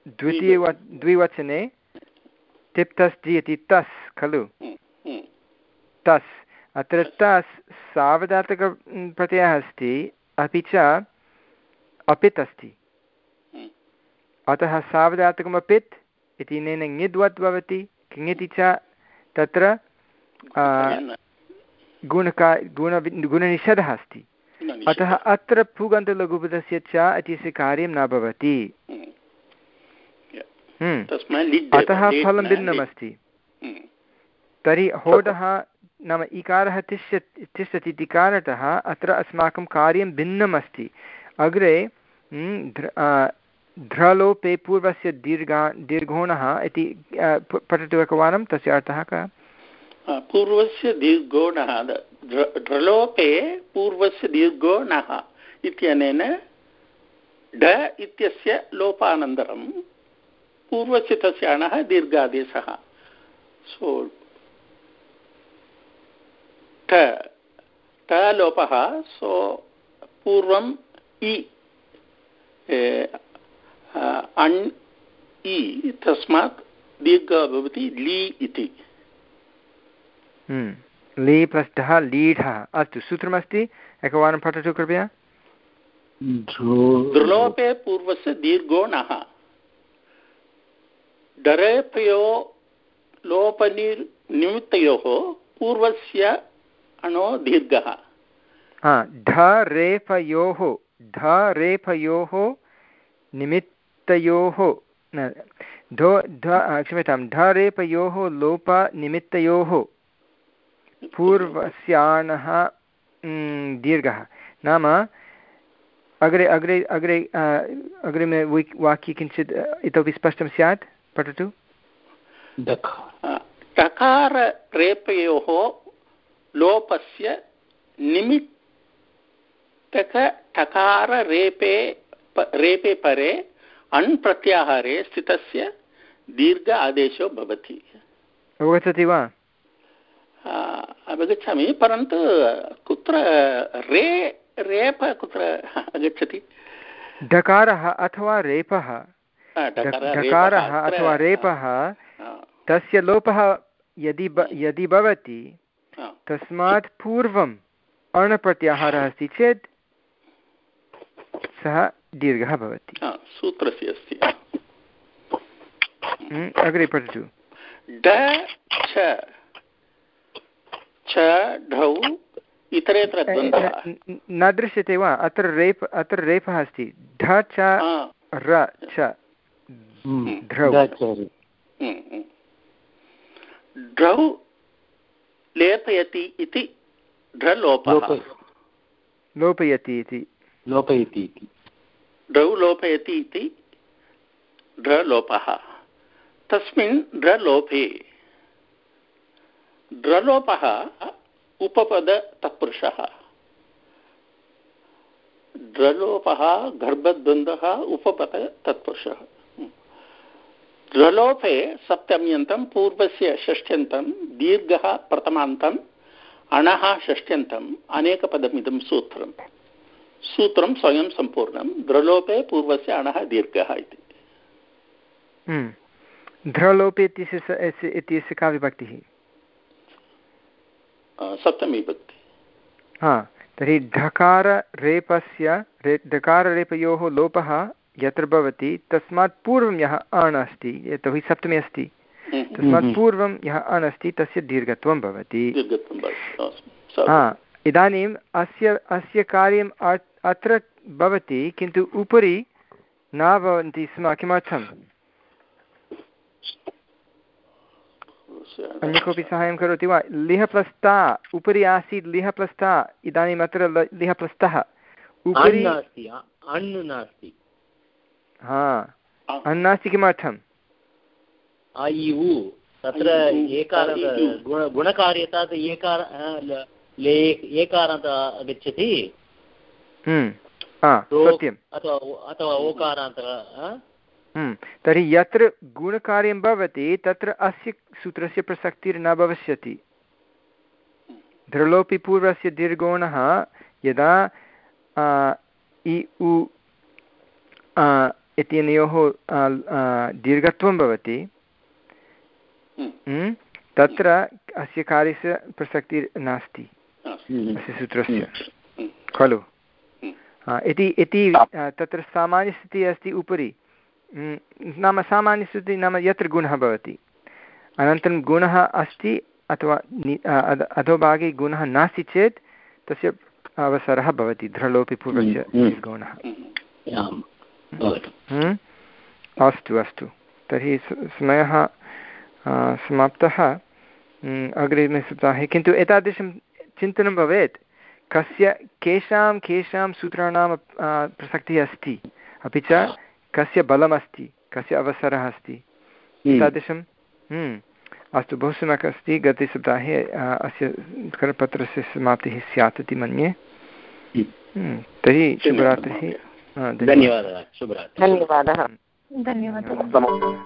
द्वितीयव द्विवचने तिप्तस् इति तस् खलु? तस्। अत्र तस् सावधातकप्रत्ययः अस्ति अपि च अपित् अस्ति अतः सावधातकम् अपित् इति नेन ङिद्वत् भवति किङिति च तत्र गुणका गुण गुणनिषेधः अस्ति। अतः अत्र पुगन्तलघुपदस्य च इत्यस्य कार्यं न भवति। हम्म। अतः फलं भिन्नमस्ति। हम्म। तर्हि होडः नाम इकारः तिष्ठ तिष्ठति इति कारणतः अत्र अस्माकं कार्यं भिन्नम् अस्ति अग्रे हम्म, ध्रलोपे पूर्वस्य दीर्घा दीर्घोणः इति पठतु एकवारं तस्य अर्थः कः? पूर्वस्य दीर्घोणः ध्रलोपे पूर्वस्य दीर्घोणः इत्यनेन ढ इत्यस्य लोपानन्तरं पूर्वस्य तस्य अणः दीर्घादेशः। सो, ठ ठ लोपः, सो, पूर्वम् इ अण् इ तस्मात् दीर्घः भवति लि इति। हम्म, लि प्लस् लीढः अस्तु सूत्रमस्ति? एकवारं पठतु कृपया। दृलोपे पूर्वस्य दीर्घो नः। डरेपयो लोपनिर्निमित्तयोः पूर्वस्य अणो दीर्घः। ढ रेफयोः ढ रेफयोः निमित्तयोः ढो ढ क्षम्यतां ढ रेपयोः लोपनिमित्तयोः पूर्वस्याणः दीर्घः। नाम, अग्रे अग्रे अग्रे अग्रिमे वाक्ये किञ्चित् इतोपि स्पष्टं स्यात्? पठतु। टकाररेपयोः लोपस्य निमित्तकटकाररेपे रेपे परे अण् प्रत्याहारे स्थितस्य दीर्घ आदेशो भवति। अवगच्छति वा? अवगच्छामि परन्तु कुत्र रे रेप कुत्र आगच्छति डकारः अथवा रेपः? डकारः अथवा रेपः तस्य लोपः यदि यदि भवति तस्मात् पूर्वम् अणप्रत्याहारः अस्ति चेत् सः दीर्घः भवति। सूत्रस्य अस्ति। हम्म, अग्रे पठतु। ड छ। ढौ इतरेतर न दृश्यते वा? अत्र रेप् अत्र रेफः अस्ति। ढ च र च ध्रौ ढ्रौ लेपयति इति ढ्रलोपः लोपयति इति। लोपयति इति। ढ्रौ लोपयति इति ढ्रलोपः तस्मिन् ढ्रलोपे ढ्रलोपः उपपदतत्पुरुषः। ढ्रलोपः गर्भद्वन्द्वः उपपदतत्पुरुषः। ढ्रलोपे सप्तम्यन्तं, पूर्वस्य षष्ठ्यन्तं दीर्घः प्रथमान्तम् अणः षष्ठ्यन्तम् अनेकपदमिदं सूत्रं सूत्रं स्वयं सम्पूर्णं। ध्रलोपे पूर्वस्य अणः दीर्घः इति। हम्म। ध्रलोपे इत्यस्य का विभक्तिः? सप्तमी विभक्ति। हा तर्हि ढकाररेपस्य रे ढकाररेपयोः लोपः यत्र भवति तस्मात् पूर्वं यः अण् अस्ति यतोहि सप्तमी अस्ति। हम्म। तस्मात् हम्म। पूर्वं यः अण् अस्ति तस्य दीर्घत्वं भवति। हा इदानीम् अस्य अस्य कार्यम् अत्र भवति किन्तु उपरि न भवन्ति स्म किमर्थम्? अन्य कोऽपि साहाय्यं करोति वा? लिहप्लस्ता उपरि आसीत् लिहप्लस्ता इदानीम् अत्र लिहप्लस्तः उपरि हा अन्नास्ति किमर्थम्? तत्र एकार गुणकार्यता एकार एकारान्त आगच्छति। सत्यम्। अथवा ओकारान्तः हम्म, तर्हि यत्र गुणकार्यं भवति तत्र अस्य सूत्रस्य प्रसक्तिर् न भविष्यति। दृलोपि पूर्वस्य दीर्घोणः यदा इ उ इत्यनयोः दीर्घत्वं भवति। हम्म, तत्र अस्य कार्यस्य प्रसक्तिर् नास्ति। अस्य सूत्रस्य। खलु। इति इति तत्र सामान्यस्थितिः अस्ति उपरि। नाम सामान्यस्थितिः नाम यत्र गुणः भवति। अनन्तरं गुणः अस्ति अथवा अधोभागे गुणः नास्ति चेत् तस्य अवसरः भवति दृढलोपि पूर्वस्य गुणः अस्तु अस्तु। तर्हि समयः समाप्तः। अग्रिमे सप्ताहे किन्तु एतादृशं चिन्तनं भवेत्। कस्य केषां केषां सूत्राणां प्रसक्तिः अस्ति। अपि च कस्य बलमस्ति कस्य अवसरः अस्ति। हम्म। तादृशं हम्म। अस्तु बहु सम्यक् अस्ति। गते सप्ताहे अस्य करपत्रस्य समाप्तिः स्यात् इति मन्ये। हम्म। तर्हि शुभरात्रिः। धन्यवादः। धन्यवादः। धन्यवादः।